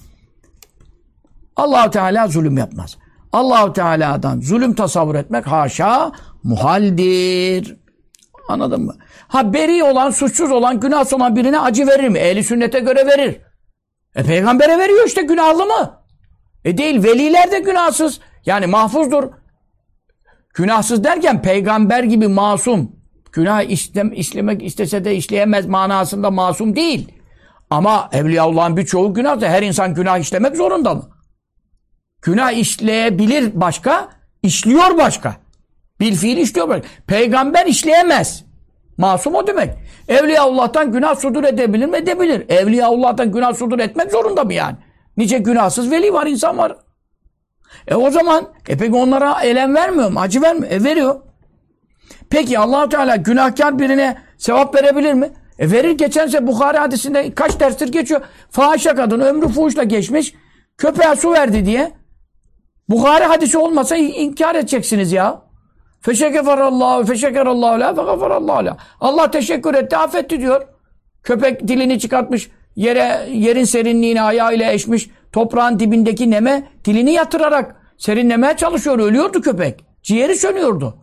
allah Teala zulüm yapmaz. allah Teala'dan zulüm tasavvur etmek haşa muhaldir. Anladın mı? Ha beri olan, suçsuz olan, günahsız olan birine acı verir mi? Ehli sünnete göre verir. E peygambere veriyor işte günahlı mı? E değil veliler de günahsız. Yani mahfuzdur. Günahsız derken peygamber gibi masum. Günah işlem, işlemek istese de işleyemez manasında masum değil. Ama Evliyaullah'ın birçoğu günah da her insan günah işlemek zorunda mı? Günah işleyebilir başka, işliyor başka. Bir fiil işliyor başka. Peygamber işleyemez. Masum o demek. Evliyaullah'tan günah sudur edebilir mi? Edebilir. Evliyaullah'tan günah sudur etmek zorunda mı yani? Nice günahsız veli var, insan var. E o zaman, e peki onlara elem vermiyor mu? Acı vermiyor. E veriyor. Peki allah Teala günahkar birine sevap verebilir mi? E verir. Geçense Bukhari hadisinde kaç derstir geçiyor. Fahişe kadın ömrü fuhuşla geçmiş. Köpeğe su verdi diye. Bukhari hadisi olmasa inkar edeceksiniz ya. Feşekeferallahu feşekerallahu la fegaferallahu la. Allah teşekkür etti, affetti diyor. Köpek dilini çıkartmış, yere yerin serinliğine ayağıyla eşmiş, toprağın dibindeki neme dilini yatırarak serinlemeye çalışıyor. Ölüyordu köpek. Ciğeri sönüyordu.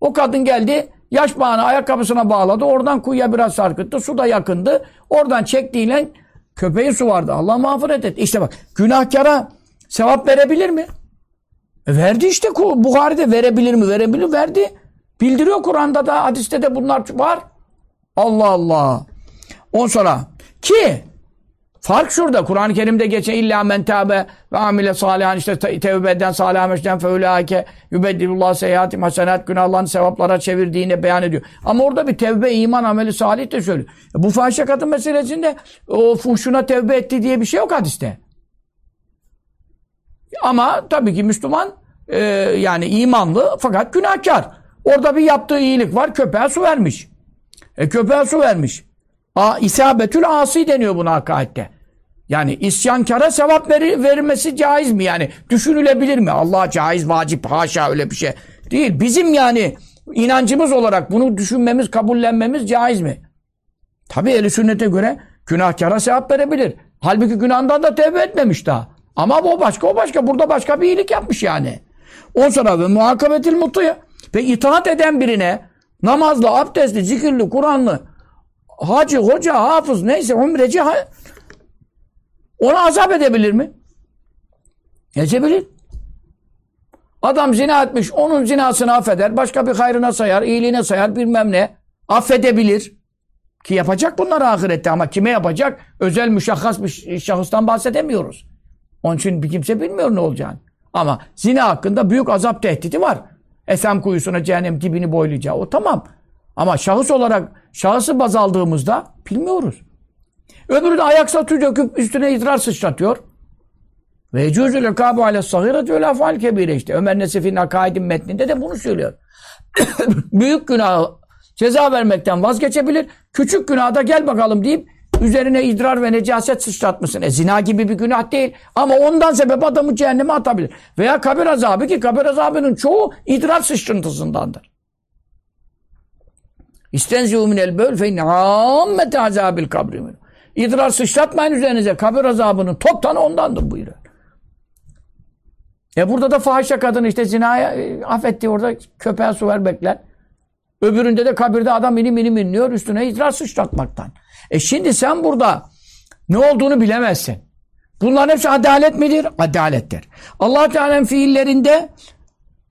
O kadın geldi, yaş bağını ayakkabısına bağladı. Oradan kuyuya biraz sarkıttı. Su da yakındı. Oradan çektiğiyle köpeğin su vardı. Allah mağfiret et. İşte bak günahkara sevap verebilir mi? E verdi işte. Buhari'de verebilir mi? Verebilir. Verdi. Bildiriyor Kur'an'da da hadiste de bunlar var. Allah Allah. On sonra ki fark şurada. Kur'an-ı Kerim'de geçen illa men tâbe ve amile salihan işte tevbe eden salih ameşten feulâke yübeddilullah seyyatim hasenat günahlarını sevaplara çevirdiğini beyan ediyor. Ama orada bir tevbe, iman, ameli salih de söylüyor. E bu fahişe kadın meselesinde o fuhşuna tevbe etti diye bir şey yok hadiste. Ama tabii ki Müslüman e, yani imanlı fakat günahkar. Orada bir yaptığı iyilik var. Köpeğe su vermiş. E köpeğe su vermiş. A, isabetül asi deniyor buna hakikatte. Yani isyankara sevap veri, verilmesi caiz mi? Yani düşünülebilir mi? Allah caiz, vacip, haşa öyle bir şey. Değil. Bizim yani inancımız olarak bunu düşünmemiz, kabullenmemiz caiz mi? Tabi eli sünnete göre günahkara sevap verebilir. Halbuki günahından da tevbe etmemiş daha. Ama o başka, o başka. Burada başka bir iyilik yapmış yani. O sonra ve muhakabetil mutluya ve itaat eden birine namazlı, abdestli, zikirli, Kur'anlı, hacı, hoca, hafız neyse umreci ona azap edebilir mi? Edebilir. Adam zina etmiş, onun zinasını affeder, başka bir hayrına sayar, iyiliğine sayar, bilmem ne. Affedebilir. Ki yapacak bunları ahirette ama kime yapacak? Özel müşahhas bir şahıstan bahsedemiyoruz. Onun için bir kimse bilmiyor ne olacağını. Ama zina hakkında büyük azap tehdidi var. Esem kuyusuna cehennem dibini boylayacağı. O tamam. Ama şahıs olarak şahısı baz aldığımızda bilmiyoruz. Öbürü de ayak satı döküp üstüne idrar sıçratıyor. Ve ecuzul ikabu ale sahiret ve lafal kebire işte. Ömer Nesef'in akaidin metninde de bunu söylüyor. Büyük günah ceza vermekten vazgeçebilir. Küçük günahda gel bakalım deyip üzerine idrar ve necaset sıçratmışsın. E zina gibi bir günah değil. Ama ondan sebep adamı cehenneme atabilir. Veya kabir azabı ki kabir azabının çoğu idrar sıçrantısındandır. İstenzihu minel böl fe inne ammete azabil kabri İdrar sıçratmayın üzerinize. Kabir azabının toptanı ondandır buyuruyor. E burada da fahişe kadın işte zinaya e, affetti orada köpeğe su ver bekler. Öbüründe de kabirde adam inim inim inliyor üstüne idrar sıçratmaktan. E şimdi sen burada ne olduğunu bilemezsin. Bunların hepsi adalet midir? Adalettir. allah Teala'nın fiillerinde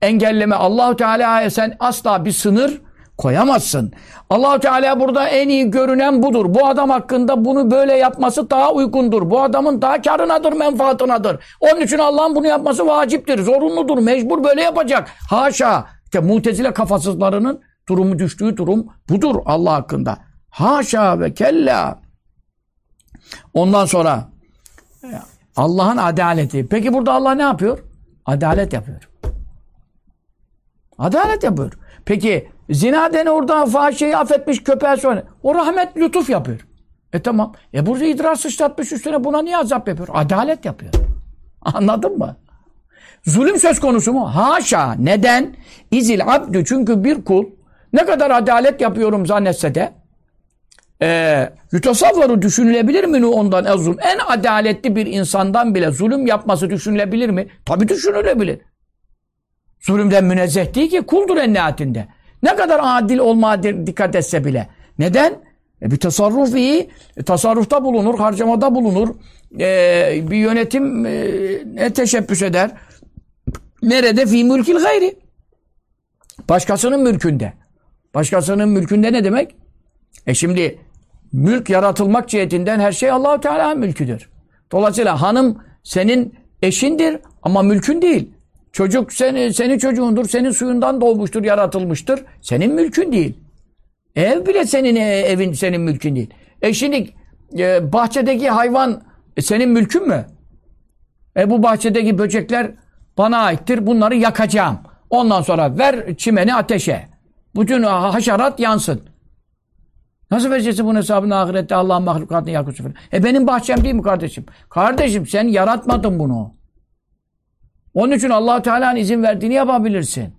engelleme. allah Teala'ya sen asla bir sınır koyamazsın. allah Teala burada en iyi görünen budur. Bu adam hakkında bunu böyle yapması daha uygundur. Bu adamın daha karınadır, menfaatınadır. Onun için Allah'ın bunu yapması vaciptir, zorunludur, mecbur böyle yapacak. Haşa. İşte mutezile kafasızlarının durumu düştüğü durum budur Allah hakkında. Haşa ve kella. Ondan sonra Allah'ın adaleti. Peki burada Allah ne yapıyor? Adalet yapıyor. Adalet yapıyor. Peki zina dene orada fahişeyi affetmiş köpeğe sonra. O rahmet lütuf yapıyor. E tamam. E burada idrar sıçratmış üstüne buna niye azap yapıyor? Adalet yapıyor. Anladın mı? Zulüm söz konusu mu? Haşa. Neden? İzil abdü. Çünkü bir kul ne kadar adalet yapıyorum zannetse de e, yutasavvaru düşünülebilir mi ondan ezulm? En adaletli bir insandan bile zulüm yapması düşünülebilir mi? Tabi düşünülebilir. Zulümden münezzeh değil ki kuldur en nihayetinde. Ne kadar adil olmaya dikkat etse bile. Neden? E bir tasarruf iyi. E, tasarrufta bulunur, harcamada bulunur. E, bir yönetim e, ne teşebbüs eder? Nerede? Fi mülkil gayri. Başkasının mülkünde. Başkasının mülkünde ne demek? E şimdi mülk yaratılmak cihetinden her şey Allahu Teala'nın mülküdür. Dolayısıyla hanım senin eşindir ama mülkün değil. Çocuk seni, senin çocuğundur, senin suyundan doğmuştur, yaratılmıştır. Senin mülkün değil. Ev bile senin e, evin, senin mülkün değil. E şimdi e, bahçedeki hayvan e, senin mülkün mü? E bu bahçedeki böcekler bana aittir, bunları yakacağım. Ondan sonra ver çimeni ateşe. Bütün haşerat yansın. Nasıl vereceksin bunun hesabını ahirette Allah'ın mahlukatını yakıyorsun? E benim bahçem değil mi kardeşim? Kardeşim sen yaratmadın bunu. Onun için allah Teala'nın izin verdiğini yapabilirsin.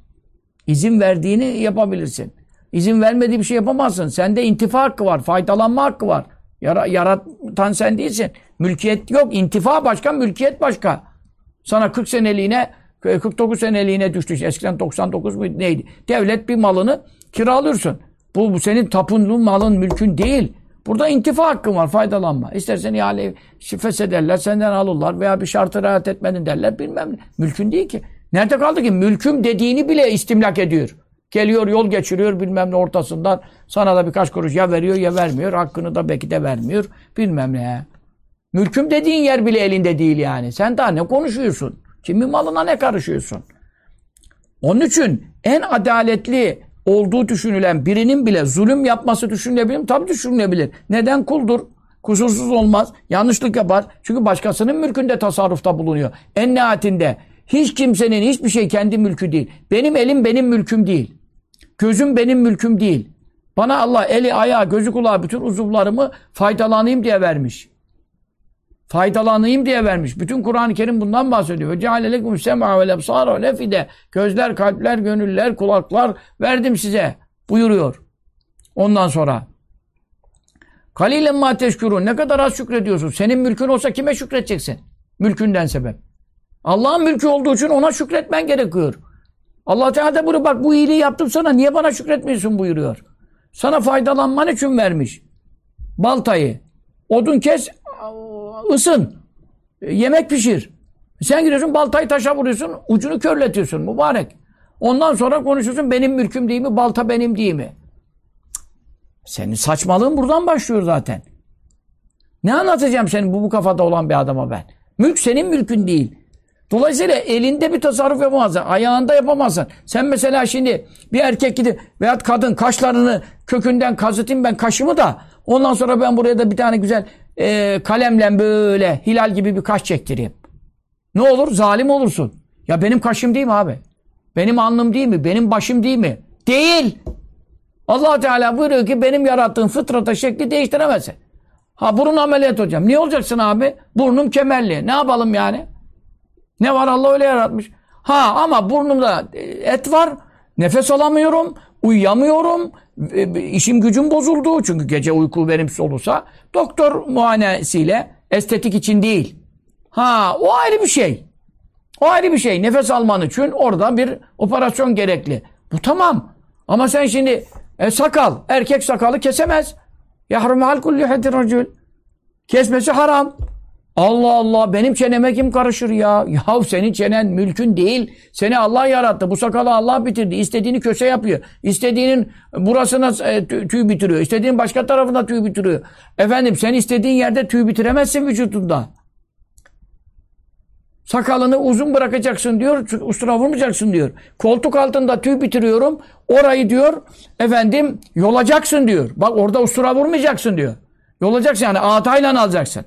İzin verdiğini yapabilirsin. İzin vermediği bir şey yapamazsın. Sende intifa hakkı var, faydalanma hakkı var. Yara, yaratan sen değilsin. Mülkiyet yok. İntifa başka, mülkiyet başka. Sana 40 seneliğine 49 seneliğine düştü. Eskiden 99 mu neydi? Devlet bir malını kiralıyorsun. Bu, bu senin tapunluğun malın, mülkün değil. Burada intifa hakkın var, faydalanma. İstersen ihale feshederler, senden alırlar veya bir şartı rahat etmedin derler, bilmem ne. Mülkün değil ki. Nerede kaldı ki? Mülküm dediğini bile istimlak ediyor. Geliyor, yol geçiriyor bilmem ne ortasından. Sana da birkaç kuruş ya veriyor ya vermiyor. Hakkını da belki de vermiyor. Bilmem ne. Mülküm dediğin yer bile elinde değil yani. Sen daha ne konuşuyorsun? Kimin malına ne karışıyorsun? Onun için en adaletli olduğu düşünülen birinin bile zulüm yapması düşünülebilir mi? Tabii düşünülebilir. Neden? Kuldur. Kusursuz olmaz. Yanlışlık yapar. Çünkü başkasının mülkünde tasarrufta bulunuyor. En hiç kimsenin hiçbir şey kendi mülkü değil. Benim elim benim mülküm değil. Gözüm benim mülküm değil. Bana Allah eli, ayağı, gözü, kulağı bütün uzuvlarımı faydalanayım diye vermiş faydalanayım diye vermiş. Bütün Kur'an-ı Kerim bundan bahsediyor. Sem'a ve lebsara ve lefide. Gözler, kalpler, gönüller, kulaklar verdim size buyuruyor. Ondan sonra Kalilen ma teşkurun. Ne kadar az şükrediyorsun. Senin mülkün olsa kime şükredeceksin? Mülkünden sebep. Allah'ın mülkü olduğu için ona şükretmen gerekiyor. Allah Teala da bunu bak bu iyiliği yaptım sana niye bana şükretmiyorsun buyuruyor. Sana faydalanman için vermiş. Baltayı. Odun kes ısın. E, yemek pişir. Sen gidiyorsun baltayı taşa vuruyorsun, ucunu körletiyorsun mübarek. Ondan sonra konuşuyorsun benim mülküm değil mi, balta benim değil mi? Senin saçmalığın buradan başlıyor zaten. Ne anlatacağım senin bu, bu kafada olan bir adama ben? Mülk senin mülkün değil. Dolayısıyla elinde bir tasarruf yapamazsın. Ayağında yapamazsın. Sen mesela şimdi bir erkek gidip veyahut kadın kaşlarını kökünden kazıtayım ben kaşımı da ondan sonra ben buraya da bir tane güzel e, kalemle böyle hilal gibi bir kaş çektireyim. Ne olur? Zalim olursun. Ya benim kaşım değil mi abi? Benim alnım değil mi? Benim başım değil mi? Değil. allah Teala buyuruyor ki benim yarattığım fıtrata şekli değiştiremezsin. Ha burun ameliyat hocam. Niye olacaksın abi? Burnum kemerli. Ne yapalım yani? Ne var Allah öyle yaratmış. Ha ama burnumda e, et var. Nefes alamıyorum. Uyuyamıyorum. E, işim gücüm bozuldu. Çünkü gece uyku verimsiz olursa doktor muayenesiyle estetik için değil. Ha o ayrı bir şey. O ayrı bir şey. Nefes alman için orada bir operasyon gerekli. Bu tamam. Ama sen şimdi e, sakal, erkek sakalı kesemez. Yahrumu al kulli racül. Kesmesi haram. Allah Allah benim çeneme kim karışır ya? Ya senin çenen mülkün değil. Seni Allah yarattı. Bu sakalı Allah bitirdi. İstediğini köşe yapıyor. İstediğinin burasına e, tüy bitiriyor. İstediğinin başka tarafına tüy bitiriyor. Efendim sen istediğin yerde tüy bitiremezsin vücudunda. Sakalını uzun bırakacaksın diyor. Ustura vurmayacaksın diyor. Koltuk altında tüy bitiriyorum. Orayı diyor efendim yolacaksın diyor. Bak orada ustura vurmayacaksın diyor. Yolacaksın yani ağatayla alacaksın.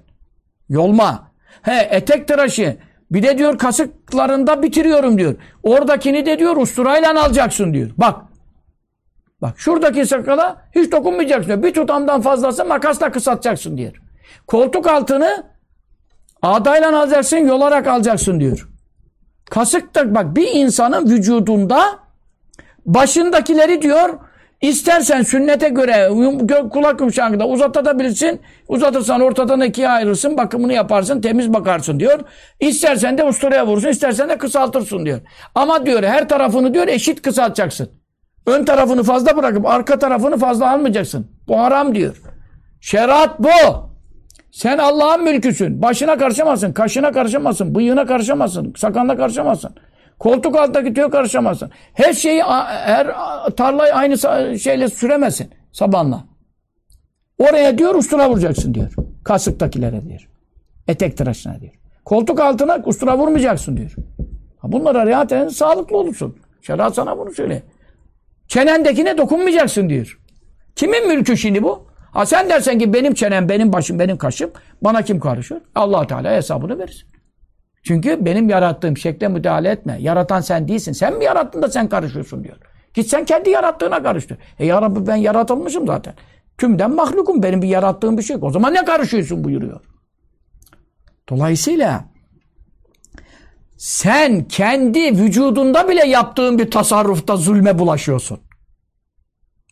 Yolma. He etek tıraşı. Bir de diyor kasıklarında bitiriyorum diyor. Oradakini de diyor usturayla alacaksın diyor. Bak. Bak şuradaki sakala hiç dokunmayacaksın diyor. Bir tutamdan fazlası makasla kısaltacaksın diyor. Koltuk altını Adayla alacaksın, yolarak alacaksın diyor. Kasık da bak bir insanın vücudunda başındakileri diyor istersen sünnete göre kulak yumuşağında uzatabilirsin. Uzatırsan ortadan ikiye ayırırsın, bakımını yaparsın, temiz bakarsın diyor. İstersen de usturaya vurursun, istersen de kısaltırsın diyor. Ama diyor her tarafını diyor eşit kısaltacaksın. Ön tarafını fazla bırakıp arka tarafını fazla almayacaksın. Bu haram diyor. Şeriat bu. Sen Allah'ın mülküsün. Başına karışamazsın, kaşına karışamazsın, bıyığına karışamazsın, sakalına karışamazsın. Koltuk altındaki tüye karışamazsın. Her şeyi, her tarlayı aynı şeyle süremezsin sabanla. Oraya diyor ustura vuracaksın diyor. Kasıktakilere diyor. Etek tıraşına diyor. Koltuk altına ustura vurmayacaksın diyor. Bunlara riayet eden sağlıklı olursun. Şeriat sana bunu söyle. Çenendekine dokunmayacaksın diyor. Kimin mülkü şimdi bu? Ha sen dersen ki benim çenem, benim başım, benim kaşım bana kim karışır? allah Teala hesabını verir. Çünkü benim yarattığım şekle müdahale etme. Yaratan sen değilsin. Sen mi yarattın da sen karışıyorsun diyor. Git sen kendi yarattığına karıştır. E ya Rabbi ben yaratılmışım zaten. Tümden mahlukum. Benim bir yarattığım bir şey yok. O zaman ne karışıyorsun buyuruyor. Dolayısıyla sen kendi vücudunda bile yaptığın bir tasarrufta zulme bulaşıyorsun.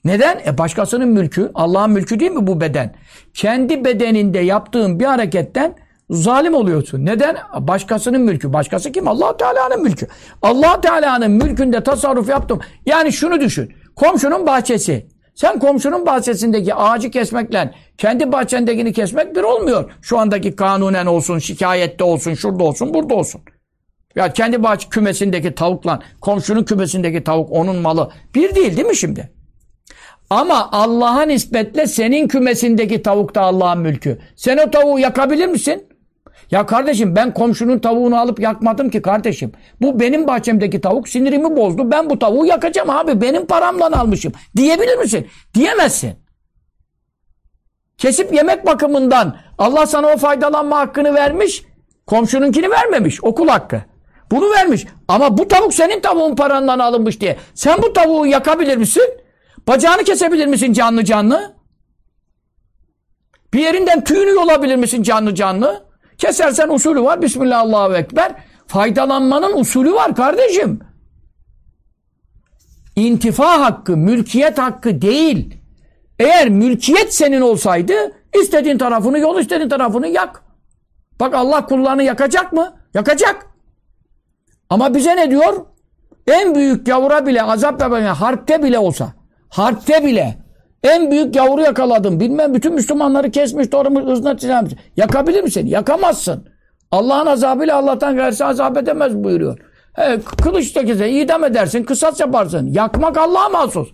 Neden? E başkasının mülkü, Allah'ın mülkü değil mi bu beden? Kendi bedeninde yaptığın bir hareketten zalim oluyorsun. Neden? Başkasının mülkü. Başkası kim? allah Teala'nın mülkü. allah Teala'nın mülkünde tasarruf yaptım. Yani şunu düşün. Komşunun bahçesi. Sen komşunun bahçesindeki ağacı kesmekle kendi bahçendekini kesmek bir olmuyor. Şu andaki kanunen olsun, şikayette olsun, şurada olsun, burada olsun. Ya kendi bahçe kümesindeki tavukla komşunun kümesindeki tavuk onun malı bir değil değil mi şimdi? Ama Allah'a nispetle senin kümesindeki tavuk da Allah'ın mülkü. Sen o tavuğu yakabilir misin? Ya kardeşim ben komşunun tavuğunu alıp yakmadım ki kardeşim. Bu benim bahçemdeki tavuk sinirimi bozdu. Ben bu tavuğu yakacağım abi. Benim paramla almışım. Diyebilir misin? Diyemezsin. Kesip yemek bakımından Allah sana o faydalanma hakkını vermiş. Komşununkini vermemiş. Okul hakkı. Bunu vermiş. Ama bu tavuk senin tavuğun parandan alınmış diye. Sen bu tavuğu yakabilir misin? Bacağını kesebilir misin canlı canlı? Bir yerinden tüyünü yolabilir misin canlı canlı? Kesersen usulü var. Bismillah Allahu Ekber. Faydalanmanın usulü var kardeşim. İntifa hakkı, mülkiyet hakkı değil. Eğer mülkiyet senin olsaydı istediğin tarafını yol, istediğin tarafını yak. Bak Allah kullarını yakacak mı? Yakacak. Ama bize ne diyor? En büyük gavura bile azap ve harpte bile olsa Harpte bile en büyük yavru yakaladım. Bilmem bütün Müslümanları kesmiş, doğramış, ızına çizemiş. Yakabilir misin? Yakamazsın. Allah'ın azabıyla Allah'tan gayrısı azap edemez buyuruyor. He, kılıç kese, idam edersin, kısas yaparsın. Yakmak Allah'a mahsus.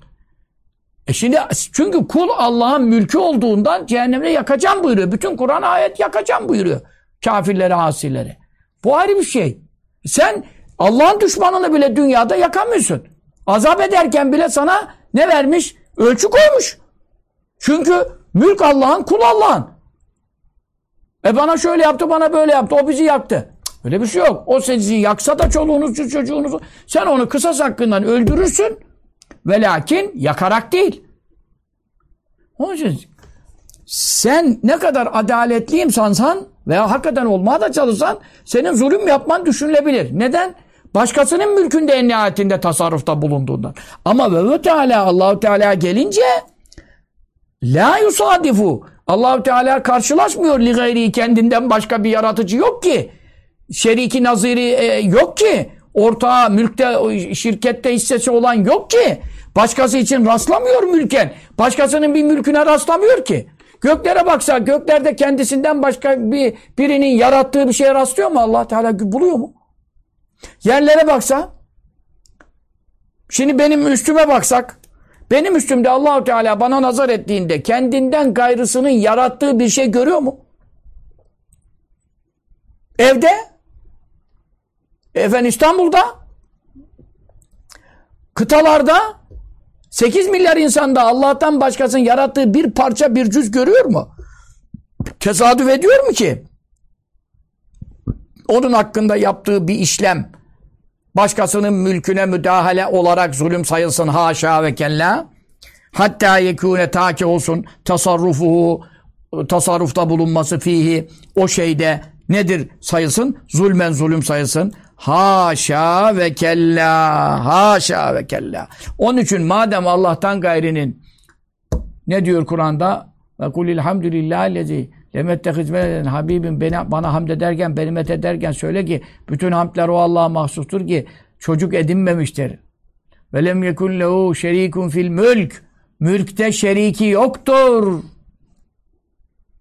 E şimdi çünkü kul Allah'ın mülkü olduğundan cehennemde yakacağım buyuruyor. Bütün Kur'an ayet yakacağım buyuruyor. Kafirleri, asileri. Bu ayrı bir şey. Sen Allah'ın düşmanını bile dünyada yakamıyorsun. Azap ederken bile sana ne vermiş? Ölçü koymuş. Çünkü mülk Allah'ın, kul Allah'ın. E bana şöyle yaptı, bana böyle yaptı. O bizi yaktı. Öyle bir şey yok. O sizi yaksa da çoluğunuzu çocuğunuzu sen onu kısas hakkından öldürürsün. Ve lakin yakarak değil. Onun için sen ne kadar adaletliyim sansan veya hakikaten olmaya da çalışsan senin zulüm yapman düşünülebilir. Neden? Başkasının mülkünde en nihayetinde tasarrufta bulunduğundan. Ama ve Teala Allahu Teala gelince la yusadifu Allahu Teala karşılaşmıyor li gayri kendinden başka bir yaratıcı yok ki. Şeriki naziri e, yok ki. Ortağı mülkte şirkette hissesi olan yok ki. Başkası için rastlamıyor mülken. Başkasının bir mülküne rastlamıyor ki. Göklere baksa göklerde kendisinden başka bir birinin yarattığı bir şeye rastlıyor mu Allah Teala buluyor mu? Yerlere baksa şimdi benim üstüme baksak benim üstümde Allahu Teala bana nazar ettiğinde kendinden gayrısının yarattığı bir şey görüyor mu? Evde efendim İstanbul'da kıtalarda 8 milyar insanda Allah'tan başkasının yarattığı bir parça bir cüz görüyor mu? Tesadüf ediyor mu ki? Onun hakkında yaptığı bir işlem başkasının mülküne müdahale olarak zulüm sayılsın haşa ve kella. Hatta yekûne ta ki olsun tasarrufuhu tasarrufta bulunması fihi o şeyde nedir sayılsın? Zulmen zulüm sayılsın. Haşa ve kella. Haşa ve kella. Onun için madem Allah'tan gayrinin ne diyor Kur'an'da? Ve kulil hamdülillahillezi lemettehiz habibim beni, bana hamd ederken, beni met ederken söyle ki bütün hamdler o Allah'a mahsustur ki çocuk edinmemiştir. Ve lem yekun lehu şerikun fil mülk. Mülkte şeriki yoktur.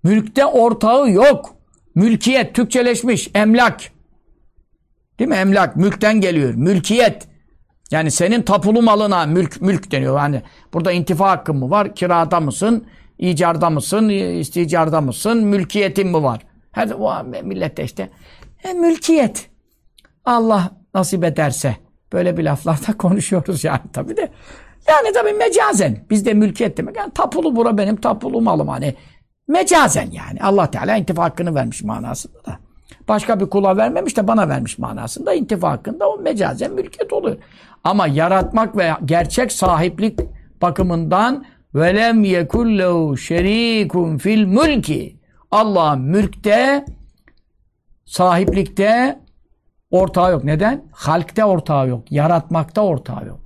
Mülkte ortağı yok. Mülkiyet Türkçeleşmiş, emlak. Değil mi? Emlak, mülkten geliyor. Mülkiyet. Yani senin tapulu malına mülk mülk deniyor. Yani burada intifa hakkın mı var? Kirada mısın? İcarda mısın? isticarda mısın? Mülkiyetin mi var? Her o millette işte e, mülkiyet. Allah nasip ederse böyle bir laflarda konuşuyoruz yani tabi de. Yani tabi mecazen. Bizde mülkiyet demek. Yani tapulu bura benim tapulu malım hani. Mecazen yani. Allah Teala intifa hakkını vermiş manasında da. Başka bir kula vermemiş de bana vermiş manasında intifa hakkında o mecazen mülkiyet oluyor. Ama yaratmak ve gerçek sahiplik bakımından velem yekullehu şerikun fil mülki Allah mülkte sahiplikte ortağı yok. Neden? Halkte ortağı yok. Yaratmakta ortağı yok.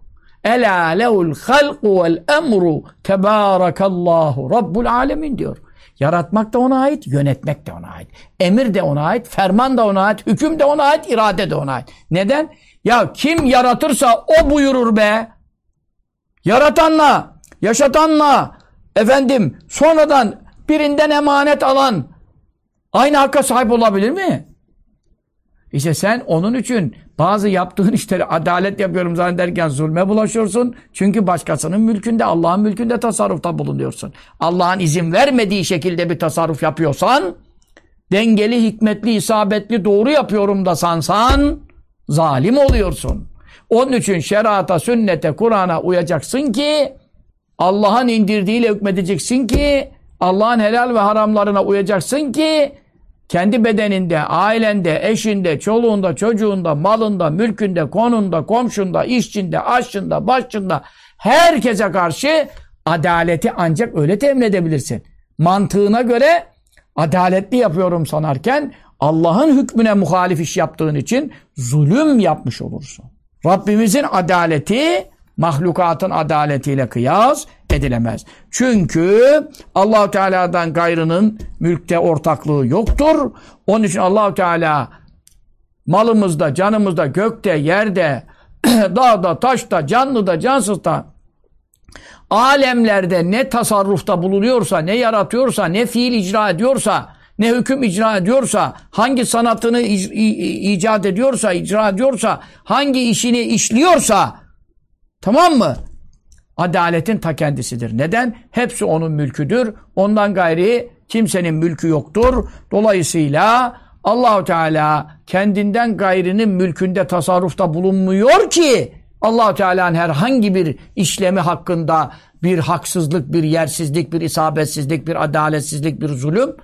Ela lehul halku vel emru tebârakallahu rabbul alemin diyor. Yaratmak da ona ait, yönetmek de ona ait. Emir de ona ait, ferman da ona ait, hüküm de ona ait, irade de ona ait. Neden? Ya kim yaratırsa o buyurur be. Yaratanla, yaşatanla, efendim sonradan birinden emanet alan aynı hakka sahip olabilir mi? İşte sen onun için bazı yaptığın işleri adalet yapıyorum zannederken zulme bulaşıyorsun. Çünkü başkasının mülkünde, Allah'ın mülkünde tasarrufta bulunuyorsun. Allah'ın izin vermediği şekilde bir tasarruf yapıyorsan, dengeli, hikmetli, isabetli, doğru yapıyorum da sansan, zalim oluyorsun. Onun için şerata, sünnete, Kur'an'a uyacaksın ki, Allah'ın indirdiğiyle hükmedeceksin ki, Allah'ın helal ve haramlarına uyacaksın ki, kendi bedeninde, ailende, eşinde, çoluğunda, çocuğunda, malında, mülkünde, konunda, komşunda, işçinde, aşçında, başçında herkese karşı adaleti ancak öyle temin edebilirsin. Mantığına göre adaletli yapıyorum sanarken Allah'ın hükmüne muhalif iş yaptığın için zulüm yapmış olursun. Rabbimizin adaleti mahlukatın adaletiyle kıyas edilemez. Çünkü Allahu Teala'dan gayrının mülkte ortaklığı yoktur. Onun için Allahu Teala malımızda, canımızda, gökte, yerde, dağda, taşta, canlıda, cansızda alemlerde ne tasarrufta bulunuyorsa, ne yaratıyorsa, ne fiil icra ediyorsa, ne hüküm icra ediyorsa, hangi sanatını icat ediyorsa, icra ediyorsa, hangi işini işliyorsa, tamam mı? adaletin ta kendisidir. Neden? Hepsi onun mülküdür. Ondan gayri kimsenin mülkü yoktur. Dolayısıyla Allahu Teala kendinden gayrinin mülkünde tasarrufta bulunmuyor ki Allahu Teala'nın herhangi bir işlemi hakkında bir haksızlık, bir yersizlik, bir isabetsizlik, bir adaletsizlik, bir zulüm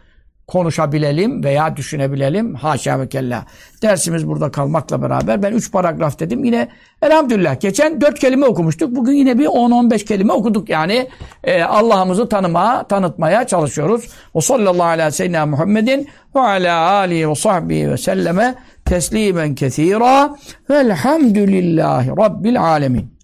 konuşabilelim veya düşünebilelim. Haşa ve kella. Dersimiz burada kalmakla beraber ben üç paragraf dedim. Yine elhamdülillah geçen dört kelime okumuştuk. Bugün yine bir 10-15 kelime okuduk. Yani e, Allah'ımızı tanımaya, tanıtmaya çalışıyoruz. O sallallahu aleyhi ve sellem Muhammedin ve ala alihi ve sahbihi ve selleme teslimen kethira velhamdülillahi rabbil alemin.